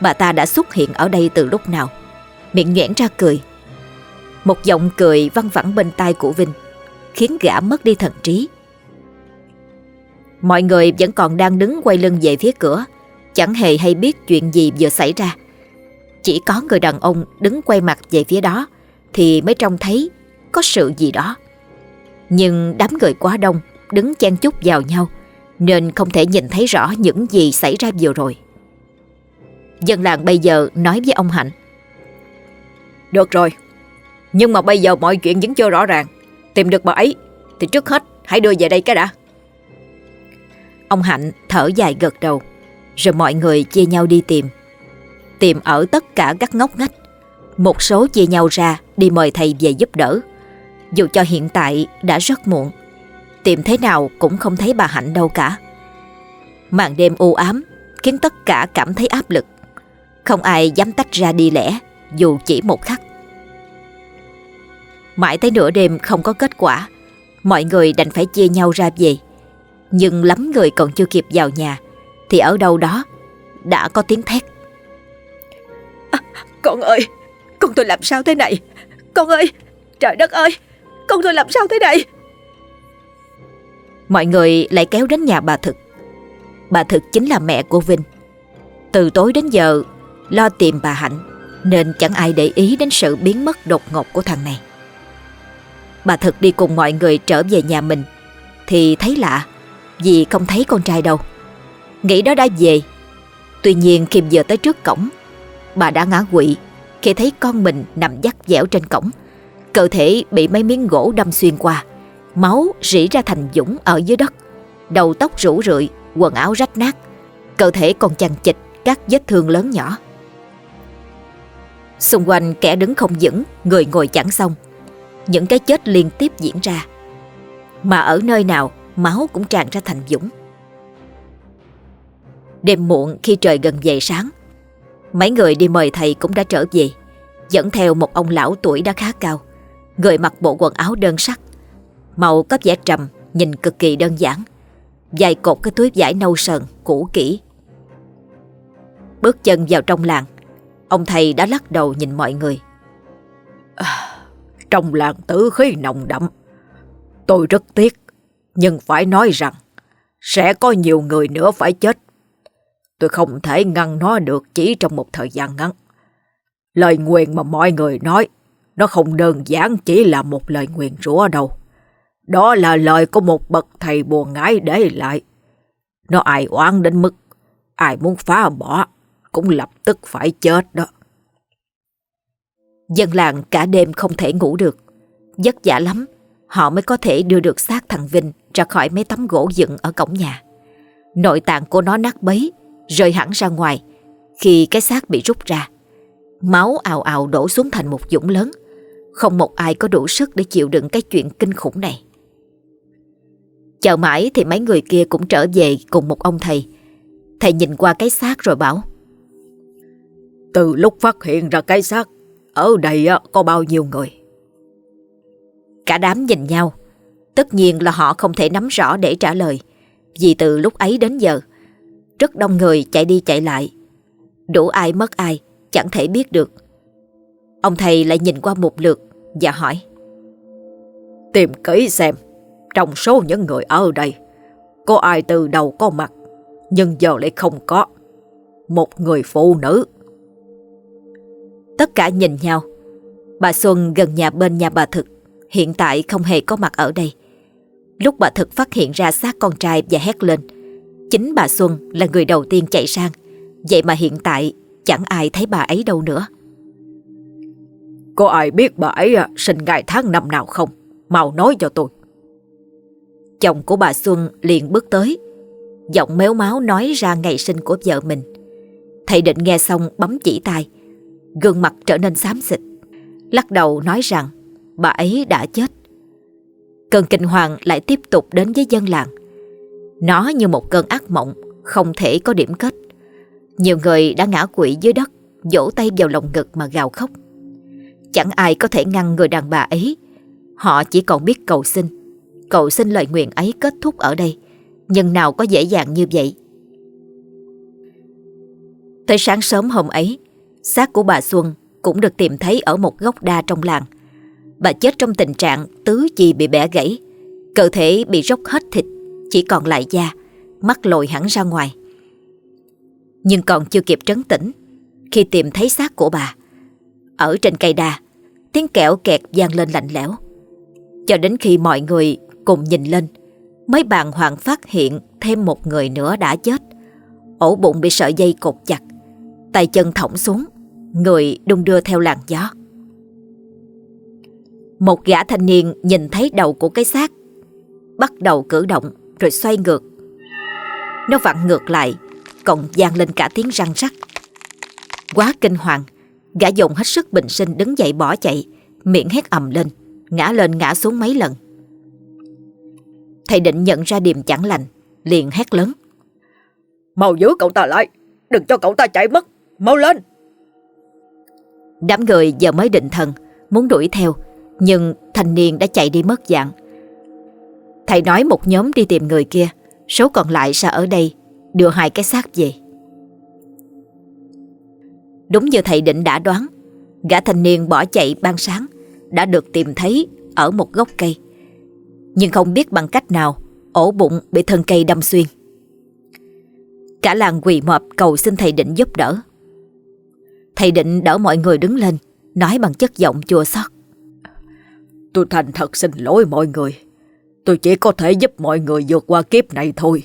Speaker 1: Bà ta đã xuất hiện ở đây từ lúc nào, miệng nhoẻn ra cười. Một giọng cười văng vẳng bên tai của Vinh khiến gã mất đi thần trí. Mọi người vẫn còn đang đứng quay lưng về phía cửa. Chẳng hề hay biết chuyện gì vừa xảy ra. Chỉ có người đàn ông đứng quay mặt về phía đó Thì mới trông thấy có sự gì đó. Nhưng đám người quá đông Đứng chen chúc vào nhau Nên không thể nhìn thấy rõ những gì xảy ra vừa rồi. Dân làng bây giờ nói với ông Hạnh.
Speaker 2: Được rồi, Nhưng mà bây giờ mọi chuyện vẫn chưa rõ ràng. Tìm được bà ấy Thì trước hết hãy đưa về đây cái đã.
Speaker 1: Ông Hạnh thở dài gật đầu. Rồi mọi người chia nhau đi tìm. Tìm ở tất cả các ngóc ngách. Một số chia nhau ra đi mời thầy về giúp đỡ. Dù cho hiện tại đã rất muộn, Tìm thế nào cũng không thấy bà Hạnh đâu cả. Màn đêm u ám Khiến tất cả cảm thấy áp lực. Không ai dám tách ra đi lẻ, Dù chỉ một khắc. Mãi tới nửa đêm không có kết quả, Mọi người đành phải chia nhau ra về nhưng lắm người còn chưa kịp vào nhà Thì ở đâu đó Đã có tiếng thét.
Speaker 3: À, Con ơi Con tôi làm sao thế này? Con ơi Trời đất ơi Con tôi làm sao thế này?
Speaker 1: Mọi người lại kéo đến nhà bà Thực. Bà Thực chính là mẹ của Vinh. Từ tối đến giờ Lo tìm bà Hạnh Nên chẳng ai để ý đến sự biến mất đột ngột của thằng này. Bà Thực đi cùng mọi người trở về nhà mình Thì thấy lạ vì không thấy con trai đâu. Nghĩ đó đã về. Tuy nhiên khi vừa tới trước cổng, Bà đã ngã quỵ Khi thấy con mình nằm dắt dẻo trên cổng. Cơ thể bị mấy miếng gỗ đâm xuyên qua, Máu rỉ ra thành dũng ở dưới đất, Đầu tóc rủ rượi, Quần áo rách nát, Cơ thể còn chằng chịch các vết thương lớn nhỏ. Xung quanh kẻ đứng không vững, Người ngồi chẳng xong. Những cái chết liên tiếp diễn ra. Mà ở nơi nào máu cũng tràn ra thành dũng. Đêm muộn khi trời gần về sáng, mấy người đi mời thầy cũng đã trở về, dẫn theo một ông lão tuổi đã khá cao, người mặc bộ quần áo đơn sắc, màu có vẻ trầm, nhìn cực kỳ đơn giản, dài cột cái túi vải nâu sờn, cũ kỹ. Bước chân vào trong làng, ông thầy đã lắc đầu nhìn mọi người.
Speaker 2: À, trong làng tử khí nồng đậm, tôi rất tiếc, nhưng phải nói rằng sẽ có nhiều người nữa phải chết. Tôi không thể ngăn nó được chỉ trong một thời gian ngắn. Lời nguyện mà mọi người nói, nó không đơn giản chỉ là một lời nguyện rủa đâu. Đó là lời của một bậc thầy buồn ngái để lại. Nó ai oán đến mức ai muốn phá bỏ cũng lập tức phải chết đó.
Speaker 1: Dân làng cả đêm không thể ngủ được. Vất vả lắm, họ mới có thể đưa được xác thằng Vinh ra khỏi mấy tấm gỗ dựng ở cổng nhà. Nội tạng của nó nát bấy, rơi hẳn ra ngoài khi cái xác bị rút ra. Máu ào ào đổ xuống thành một dũng lớn. Không một ai có đủ sức để chịu đựng cái chuyện kinh khủng này. Chờ mãi thì mấy người kia cũng trở về cùng một ông thầy. Thầy nhìn qua cái xác rồi bảo.
Speaker 2: Từ lúc phát hiện ra cái xác, ở đây có bao nhiêu người?
Speaker 1: Cả đám nhìn nhau. Tất nhiên là họ không thể nắm rõ để trả lời. Vì từ lúc ấy đến giờ, rất đông người chạy đi chạy lại. Đủ ai mất ai, chẳng thể biết được. Ông thầy lại nhìn qua một lượt và hỏi.
Speaker 2: Tìm kỹ xem, trong số những người ở đây, có ai từ đầu có mặt, nhưng giờ lại không có. Một người phụ nữ.
Speaker 1: Tất cả nhìn nhau. Bà Xuân gần nhà bên nhà bà Thực, hiện tại không hề có mặt ở đây. Lúc bà Thực phát hiện ra xác con trai và hét lên, chính bà Xuân là người đầu tiên chạy sang. Vậy mà hiện tại chẳng ai thấy bà ấy đâu nữa.
Speaker 2: Có ai biết bà ấy à, sinh ngày tháng năm nào không? Mau nói cho tôi.
Speaker 1: Chồng của bà Xuân liền bước tới, giọng méo máu nói ra ngày sinh của vợ mình. Thầy định nghe xong bấm chỉ tay, gương mặt trở nên xám xịt, lắc đầu nói rằng bà ấy đã chết. Cơn kinh hoàng lại tiếp tục đến với dân làng. Nó như một cơn ác mộng, không thể có điểm kết. Nhiều người đã ngã quỵ dưới đất, vỗ tay vào lồng ngực mà gào khóc. Chẳng ai có thể ngăn người đàn bà ấy. Họ chỉ còn biết cầu xin. Cầu xin lời nguyện ấy kết thúc ở đây. Nhưng nào có dễ dàng như vậy. Tới sáng sớm hôm ấy, xác của bà Xuân cũng được tìm thấy ở một gốc đa trong làng. Bà chết trong tình trạng tứ chi bị bẻ gãy, cơ thể bị róc hết thịt, chỉ còn lại da, mắt lồi hẳn ra ngoài. Nhưng còn chưa kịp trấn tĩnh, khi tìm thấy xác của bà, ở trên cây đa, tiếng kẹo kẹt vang lên lạnh lẽo. Cho đến khi mọi người cùng nhìn lên, mấy bạn hoàng phát hiện thêm một người nữa đã chết. Ổ bụng bị sợi dây cột chặt, tay chân thõng xuống, người đung đưa theo làn gió. Một gã thanh niên nhìn thấy đầu của cái xác, bắt đầu cử động rồi xoay ngược. Nó vặn ngược lại, còn vang lên cả tiếng răng rắc. Quá kinh hoàng, gã dùng hết sức bình sinh đứng dậy bỏ chạy, miệng hét ầm lên, ngã lên ngã xuống mấy lần. Thầy định nhận ra điềm chẳng lành, liền hét lớn.
Speaker 2: Mau giữ cậu ta lại, đừng cho cậu ta chạy mất, mau lên.
Speaker 1: Đám người giờ mới định thần, muốn đuổi theo, nhưng thanh niên đã chạy đi mất dạng. Thầy nói một nhóm đi tìm người kia, số còn lại sẽ ở đây, đưa hai cái xác về. Đúng như thầy định đã đoán, gã thanh niên bỏ chạy ban sáng đã được tìm thấy ở một gốc cây. Nhưng không biết bằng cách nào, ổ bụng bị thân cây đâm xuyên. Cả làng quỳ mọp cầu xin thầy định giúp đỡ. Thầy định đỡ mọi người đứng lên, nói bằng chất giọng chua xót.
Speaker 2: Tôi thành thật xin lỗi mọi người. Tôi chỉ có thể giúp mọi người vượt qua kiếp này thôi.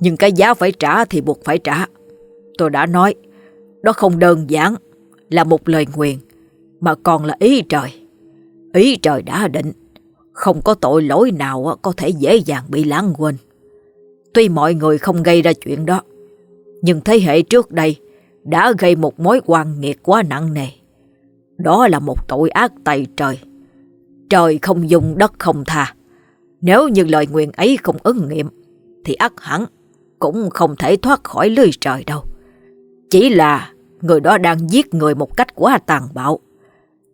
Speaker 2: Nhưng cái giá phải trả thì buộc phải trả. Tôi đã nói, đó không đơn giản là một lời nguyền, mà còn là ý trời. Ý trời đã định, không có tội lỗi nào có thể dễ dàng bị lãng quên. Tuy mọi người không gây ra chuyện đó, nhưng thế hệ trước đây đã gây một mối quan nghiệt quá nặng nề. Đó là một tội ác tày trời. Trời không dùng đất không tha. Nếu như lời nguyện ấy không ứng nghiệm, thì ác hẳn cũng không thể thoát khỏi lưới trời đâu. Chỉ là người đó đang giết người một cách quá tàn bạo.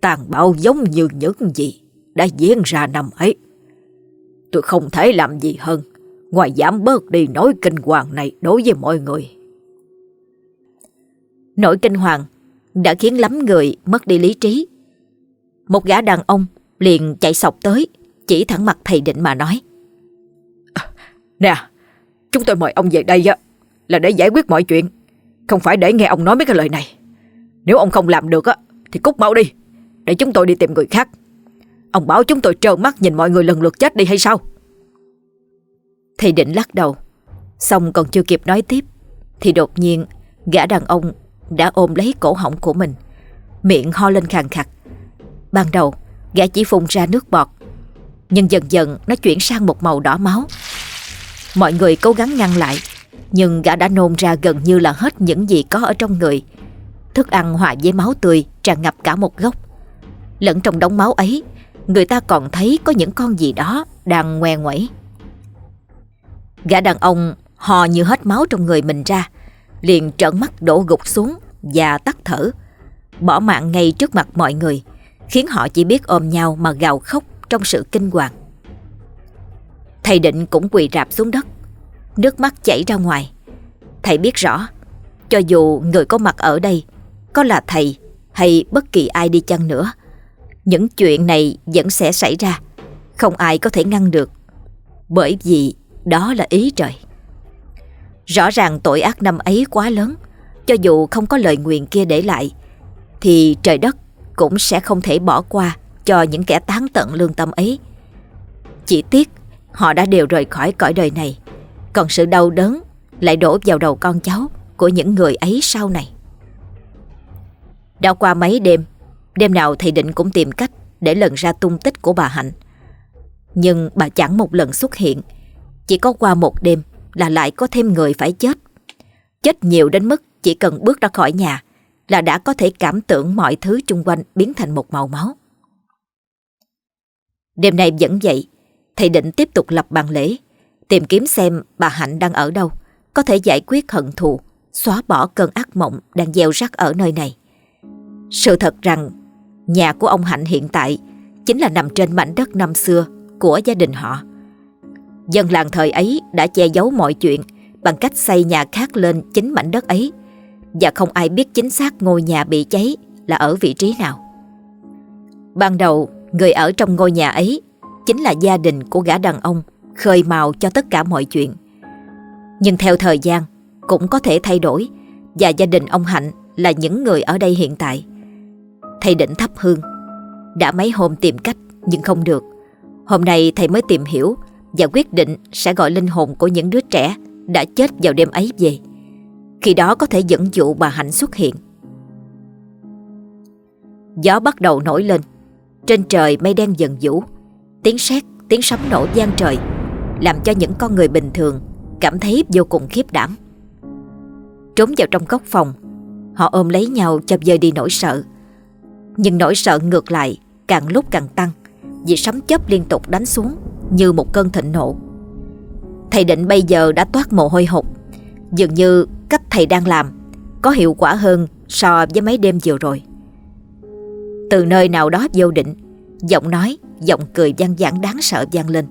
Speaker 2: Tàn bạo giống như những gì đã diễn ra năm ấy. Tôi không thể làm gì hơn ngoài giảm bớt đi nỗi kinh hoàng này đối với mọi người.
Speaker 1: Nỗi kinh hoàng đã khiến lắm người mất đi lý trí. Một gã đàn ông liền chạy sọc tới, chỉ thẳng mặt thầy định mà nói.
Speaker 2: Nè, chúng tôi mời ông về đây á là để giải quyết mọi chuyện, không phải để nghe ông nói mấy cái lời này. Nếu ông không làm được á thì cút mau đi, để chúng tôi đi tìm người khác. Ông bảo chúng tôi trợn mắt nhìn mọi người lần lượt chết đi hay sao?
Speaker 1: Thầy định lắc đầu, xong còn chưa kịp nói tiếp thì đột nhiên gã đàn ông đã ôm lấy cổ họng của mình, miệng ho lên khàn khặt. Ban đầu, gã chỉ phun ra nước bọt, nhưng dần dần nó chuyển sang một màu đỏ máu. Mọi người cố gắng ngăn lại, nhưng gã đã nôn ra gần như là hết những gì có ở trong người. Thức ăn hòa với máu tươi tràn ngập cả một góc. Lẫn trong đống máu ấy, người ta còn thấy có những con gì đó đang ngoe ngoẩy. Gã đàn ông hò như hết máu trong người mình ra, liền trợn mắt đổ gục xuống và tắt thở, bỏ mạng ngay trước mặt mọi người, khiến họ chỉ biết ôm nhau mà gào khóc trong sự kinh hoàng. Thầy định cũng quỳ rạp xuống đất, nước mắt chảy ra ngoài. Thầy biết rõ, cho dù người có mặt ở đây có là thầy hay bất kỳ ai đi chăng nữa, những chuyện này vẫn sẽ xảy ra, không ai có thể ngăn được, bởi vì đó là ý trời. Rõ ràng tội ác năm ấy quá lớn, cho dù không có lời nguyện kia để lại, thì trời đất cũng sẽ không thể bỏ qua cho những kẻ tán tận lương tâm ấy. Chỉ tiếc họ đã đều rời khỏi cõi đời này, còn sự đau đớn lại đổ vào đầu con cháu của những người ấy sau này. Đã qua mấy đêm, đêm nào thầy Định cũng tìm cách để lần ra tung tích của bà Hạnh. Nhưng bà chẳng một lần xuất hiện, chỉ có qua một đêm là lại có thêm người phải chết. Chết nhiều đến mức chỉ cần bước ra khỏi nhà là đã có thể cảm tưởng mọi thứ chung quanh biến thành một màu máu. Đêm nay vẫn vậy, thầy định tiếp tục lập bàn lễ, tìm kiếm xem bà Hạnh đang ở đâu, có thể giải quyết hận thù, xóa bỏ cơn ác mộng đang gieo rắc ở nơi này. Sự thật rằng, nhà của ông Hạnh hiện tại chính là nằm trên mảnh đất năm xưa của gia đình họ. Dân làng thời ấy đã che giấu mọi chuyện bằng cách xây nhà khác lên chính mảnh đất ấy và không ai biết chính xác ngôi nhà bị cháy là ở vị trí nào. Ban đầu, người ở trong ngôi nhà ấy chính là gia đình của gã đàn ông khơi mào cho tất cả mọi chuyện. Nhưng theo thời gian cũng có thể thay đổi và gia đình ông Hạnh là những người ở đây hiện tại. Thầy định thắp hương, đã mấy hôm tìm cách nhưng không được. Hôm nay thầy mới tìm hiểu và quyết định sẽ gọi linh hồn của những đứa trẻ đã chết vào đêm ấy về. Khi đó có thể dẫn dụ bà Hạnh xuất hiện. Gió bắt đầu nổi lên, trên trời mây đen dần vũ, tiếng sét, tiếng sấm nổ gian trời, làm cho những con người bình thường cảm thấy vô cùng khiếp đảm. Trốn vào trong góc phòng, họ ôm lấy nhau cho vơi đi nỗi sợ. Nhưng nỗi sợ ngược lại càng lúc càng tăng vì sấm chớp liên tục đánh xuống như một cơn thịnh nộ. Thầy định bây giờ đã toát mồ hôi hột, dường như cách thầy đang làm có hiệu quả hơn so với mấy đêm vừa rồi. Từ nơi nào đó vô định, giọng nói, giọng cười vang vẳng đáng sợ vang lên.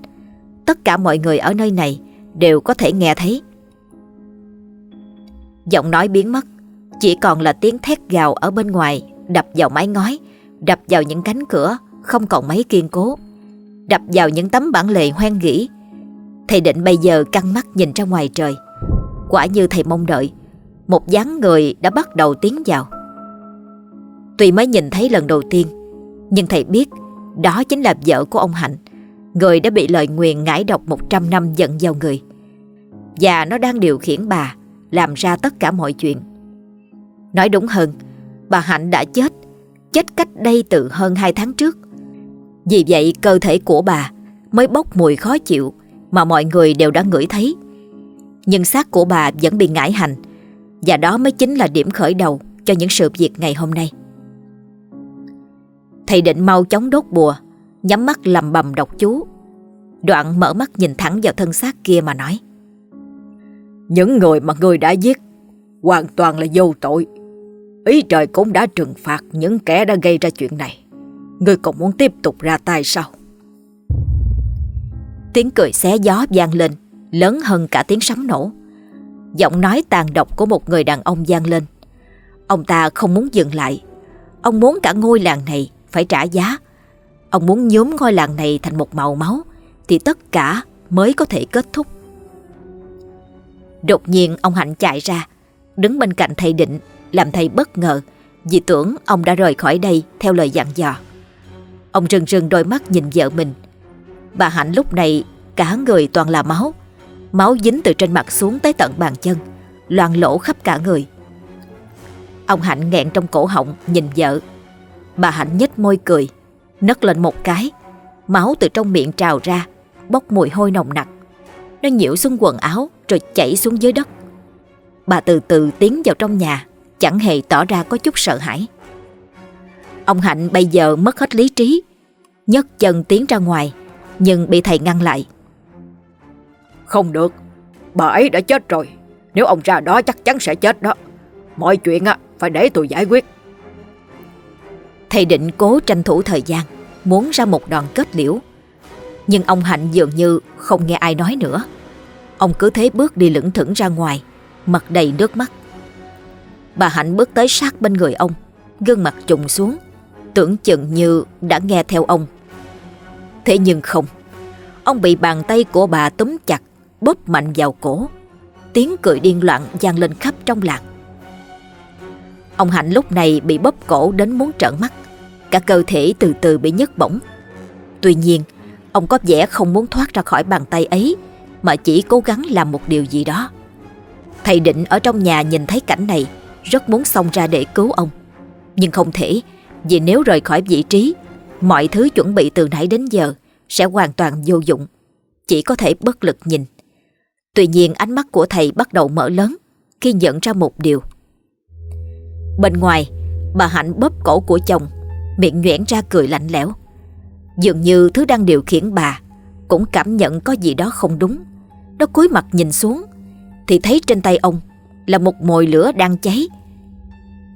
Speaker 1: Tất cả mọi người ở nơi này đều có thể nghe thấy. Giọng nói biến mất, chỉ còn là tiếng thét gào ở bên ngoài đập vào mái ngói, đập vào những cánh cửa không còn mấy kiên cố đập vào những tấm bản lề hoen gỉ. Thầy định bây giờ căng mắt nhìn ra ngoài trời. Quả như thầy mong đợi, một dáng người đã bắt đầu tiến vào. Tuy mới nhìn thấy lần đầu tiên, nhưng thầy biết đó chính là vợ của ông Hạnh, người đã bị lời nguyền ngải độc 100 năm giận vào người. Và nó đang điều khiển bà làm ra tất cả mọi chuyện. Nói đúng hơn, bà Hạnh đã chết, chết cách đây từ hơn 2 tháng trước. Vì vậy cơ thể của bà mới bốc mùi khó chịu mà mọi người đều đã ngửi thấy. Nhưng xác của bà vẫn bị ngải hành và đó mới chính là điểm khởi đầu cho những sự việc ngày hôm nay. Thầy định mau chóng đốt bùa, nhắm mắt lầm bầm đọc chú. Đoạn mở mắt nhìn thẳng vào thân xác kia mà nói.
Speaker 2: Những người mà người đã giết hoàn toàn là vô tội. Ý trời cũng đã trừng phạt những kẻ đã gây ra chuyện này. Ngươi còn muốn tiếp tục ra tay sao
Speaker 1: Tiếng cười xé gió vang lên Lớn hơn cả tiếng sấm nổ Giọng nói tàn độc của một người đàn ông gian lên Ông ta không muốn dừng lại Ông muốn cả ngôi làng này Phải trả giá Ông muốn nhóm ngôi làng này thành một màu máu thì tất cả mới có thể kết thúc. Đột nhiên ông Hạnh chạy ra, đứng bên cạnh thầy Định, làm thầy bất ngờ vì tưởng ông đã rời khỏi đây theo lời dặn dò. Ông rừng rừng đôi mắt nhìn vợ mình. Bà Hạnh lúc này cả người toàn là máu, máu dính từ trên mặt xuống tới tận bàn chân, loàn lỗ khắp cả người. Ông Hạnh nghẹn trong cổ họng nhìn vợ. Bà Hạnh nhếch môi cười, nấc lên một cái, máu từ trong miệng trào ra, bốc mùi hôi nồng nặc. Nó nhiễu xuống quần áo rồi chảy xuống dưới đất. Bà từ từ tiến vào trong nhà, chẳng hề tỏ ra có chút sợ hãi. Ông Hạnh bây giờ mất hết lý trí, nhấc chân tiến ra ngoài, nhưng bị thầy ngăn lại.
Speaker 2: Không được, bà ấy đã chết rồi, nếu ông ra đó chắc chắn sẽ chết đó. Mọi chuyện á phải để tôi giải quyết.
Speaker 1: Thầy định cố tranh thủ thời gian, muốn ra một đòn kết liễu. Nhưng ông Hạnh dường như không nghe ai nói nữa. Ông cứ thế bước đi lững thững ra ngoài, mặt đầy nước mắt. Bà Hạnh bước tới sát bên người ông, gương mặt trùng xuống, tưởng chừng như đã nghe theo ông. Thế nhưng không, ông bị bàn tay của bà túm chặt, bóp mạnh vào cổ. Tiếng cười điên loạn vang lên khắp trong làng. Ông Hạnh lúc này bị bóp cổ đến muốn trợn mắt, cả cơ thể từ từ bị nhấc bổng. Tuy nhiên, ông có vẻ không muốn thoát ra khỏi bàn tay ấy, mà chỉ cố gắng làm một điều gì đó. Thầy Định ở trong nhà nhìn thấy cảnh này, rất muốn xông ra để cứu ông. Nhưng không thể, vì nếu rời khỏi vị trí, mọi thứ chuẩn bị từ nãy đến giờ sẽ hoàn toàn vô dụng. Chỉ có thể bất lực nhìn. Tuy nhiên ánh mắt của thầy bắt đầu mở lớn khi nhận ra một điều. Bên ngoài, bà Hạnh bóp cổ của chồng, miệng nhoẻn ra cười lạnh lẽo. Dường như thứ đang điều khiển bà cũng cảm nhận có gì đó không đúng. Nó cúi mặt nhìn xuống thì thấy trên tay ông là một mồi lửa đang cháy.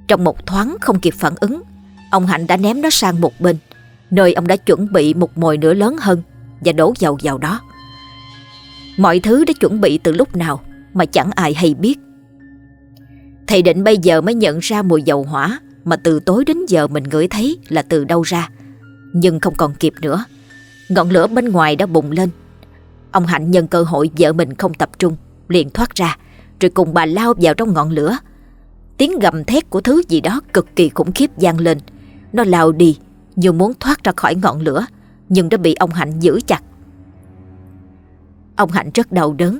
Speaker 1: Trong một thoáng không kịp phản ứng, ông Hạnh đã ném nó sang một bên, nơi ông đã chuẩn bị một mồi lửa lớn hơn và đổ dầu vào đó. Mọi thứ đã chuẩn bị từ lúc nào mà chẳng ai hay biết. Thầy định bây giờ mới nhận ra mùi dầu hỏa mà từ tối đến giờ mình ngửi thấy là từ đâu ra. Nhưng không còn kịp nữa. Ngọn lửa bên ngoài đã bùng lên. Ông Hạnh nhân cơ hội vợ mình không tập trung, liền thoát ra, rồi cùng bà lao vào trong ngọn lửa. Tiếng gầm thét của thứ gì đó cực kỳ khủng khiếp vang lên. Nó lao đi, như muốn thoát ra khỏi ngọn lửa, nhưng đã bị ông Hạnh giữ chặt. Ông Hạnh rất đau đớn,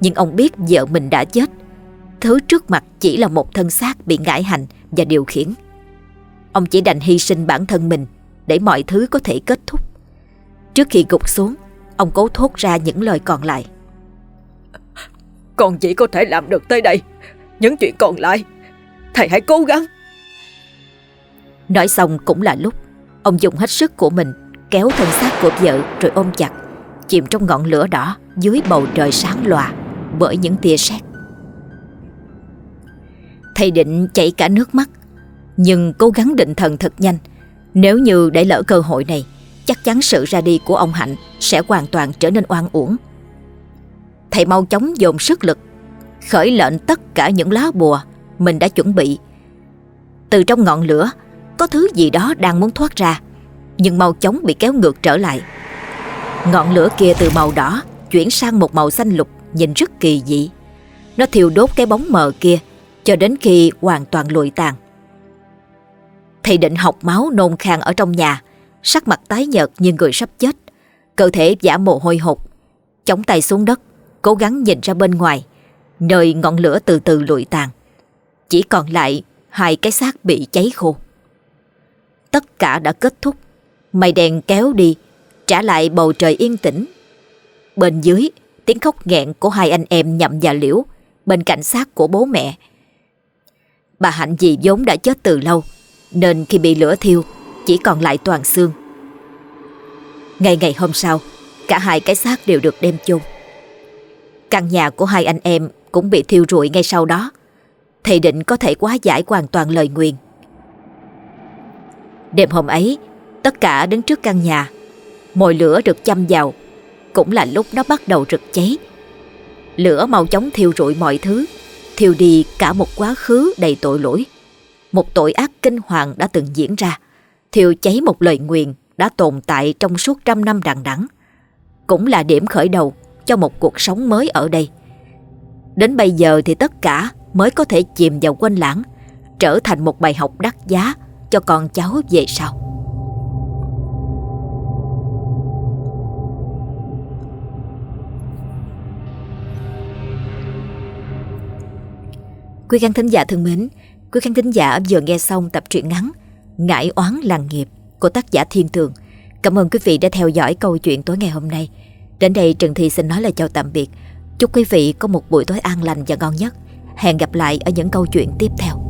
Speaker 1: nhưng ông biết vợ mình đã chết Thứ trước mặt chỉ là một thân xác bị ngải hành và điều khiển. Ông chỉ đành hy sinh bản thân mình để mọi thứ có thể kết thúc. Trước khi gục xuống, ông cố thốt ra những lời còn lại.
Speaker 2: Con chỉ có thể làm được tới đây. Những chuyện còn lại, thầy hãy cố gắng.
Speaker 1: Nói xong cũng là lúc ông dùng hết sức của mình kéo thân xác của vợ rồi ôm chặt, chìm trong ngọn lửa đỏ dưới bầu trời sáng lòa bởi những tia sét. Thầy định chảy cả nước mắt, Nhưng cố gắng định thần thật nhanh. Nếu như để lỡ cơ hội này, Chắc chắn sự ra đi của ông Hạnh Sẽ hoàn toàn trở nên oan uổng. Thầy mau chóng dồn sức lực, Khởi lệnh tất cả những lá bùa Mình đã chuẩn bị. Từ trong ngọn lửa, Có thứ gì đó đang muốn thoát ra, Nhưng mau chóng bị kéo ngược trở lại. Ngọn lửa kia từ màu đỏ Chuyển sang một màu xanh lục Nhìn rất kỳ dị Nó thiêu đốt cái bóng mờ kia cho đến khi hoàn toàn lụi tàn. Thầy định học máu nôn khan ở trong nhà, sắc mặt tái nhợt như người sắp chết, cơ thể giả mồ hôi hột, chống tay xuống đất, cố gắng nhìn ra bên ngoài, nơi ngọn lửa từ từ lụi tàn. Chỉ còn lại hai cái xác bị cháy khô. Tất cả đã kết thúc, mây đèn kéo đi, trả lại bầu trời yên tĩnh. Bên dưới, tiếng khóc nghẹn của hai anh em nhậm và liễu, bên cạnh xác của bố mẹ, Bà Hạnh dì vốn đã chết từ lâu Nên khi bị lửa thiêu Chỉ còn lại toàn xương. Ngày ngày hôm sau Cả hai cái xác đều được đem chôn. Căn nhà của hai anh em Cũng bị thiêu rụi ngay sau đó. Thầy định có thể quá giải hoàn toàn lời nguyện Đêm hôm ấy Tất cả đứng trước căn nhà. Mồi lửa được châm vào cũng là lúc nó bắt đầu rực cháy Lửa mau chóng thiêu rụi mọi thứ thiêu đi cả một quá khứ đầy tội lỗi. Một tội ác kinh hoàng đã từng diễn ra, thiêu cháy một lời nguyền đã tồn tại trong suốt trăm năm đằng đẵng, cũng là điểm khởi đầu cho một cuộc sống mới ở đây. Đến bây giờ thì tất cả mới có thể chìm vào quên lãng, trở thành một bài học đắt giá cho con cháu về sau. Quý khán thính giả thân mến, quý khán thính giả vừa nghe xong tập truyện ngắn Ngải oán làng nghiệp của tác giả Thiên Tường. Cảm ơn quý vị đã theo dõi câu chuyện tối ngày hôm nay. Đến đây Trần Thị xin nói lời chào tạm biệt. Chúc quý vị có một buổi tối an lành và ngon nhất. Hẹn gặp lại ở những câu chuyện tiếp theo.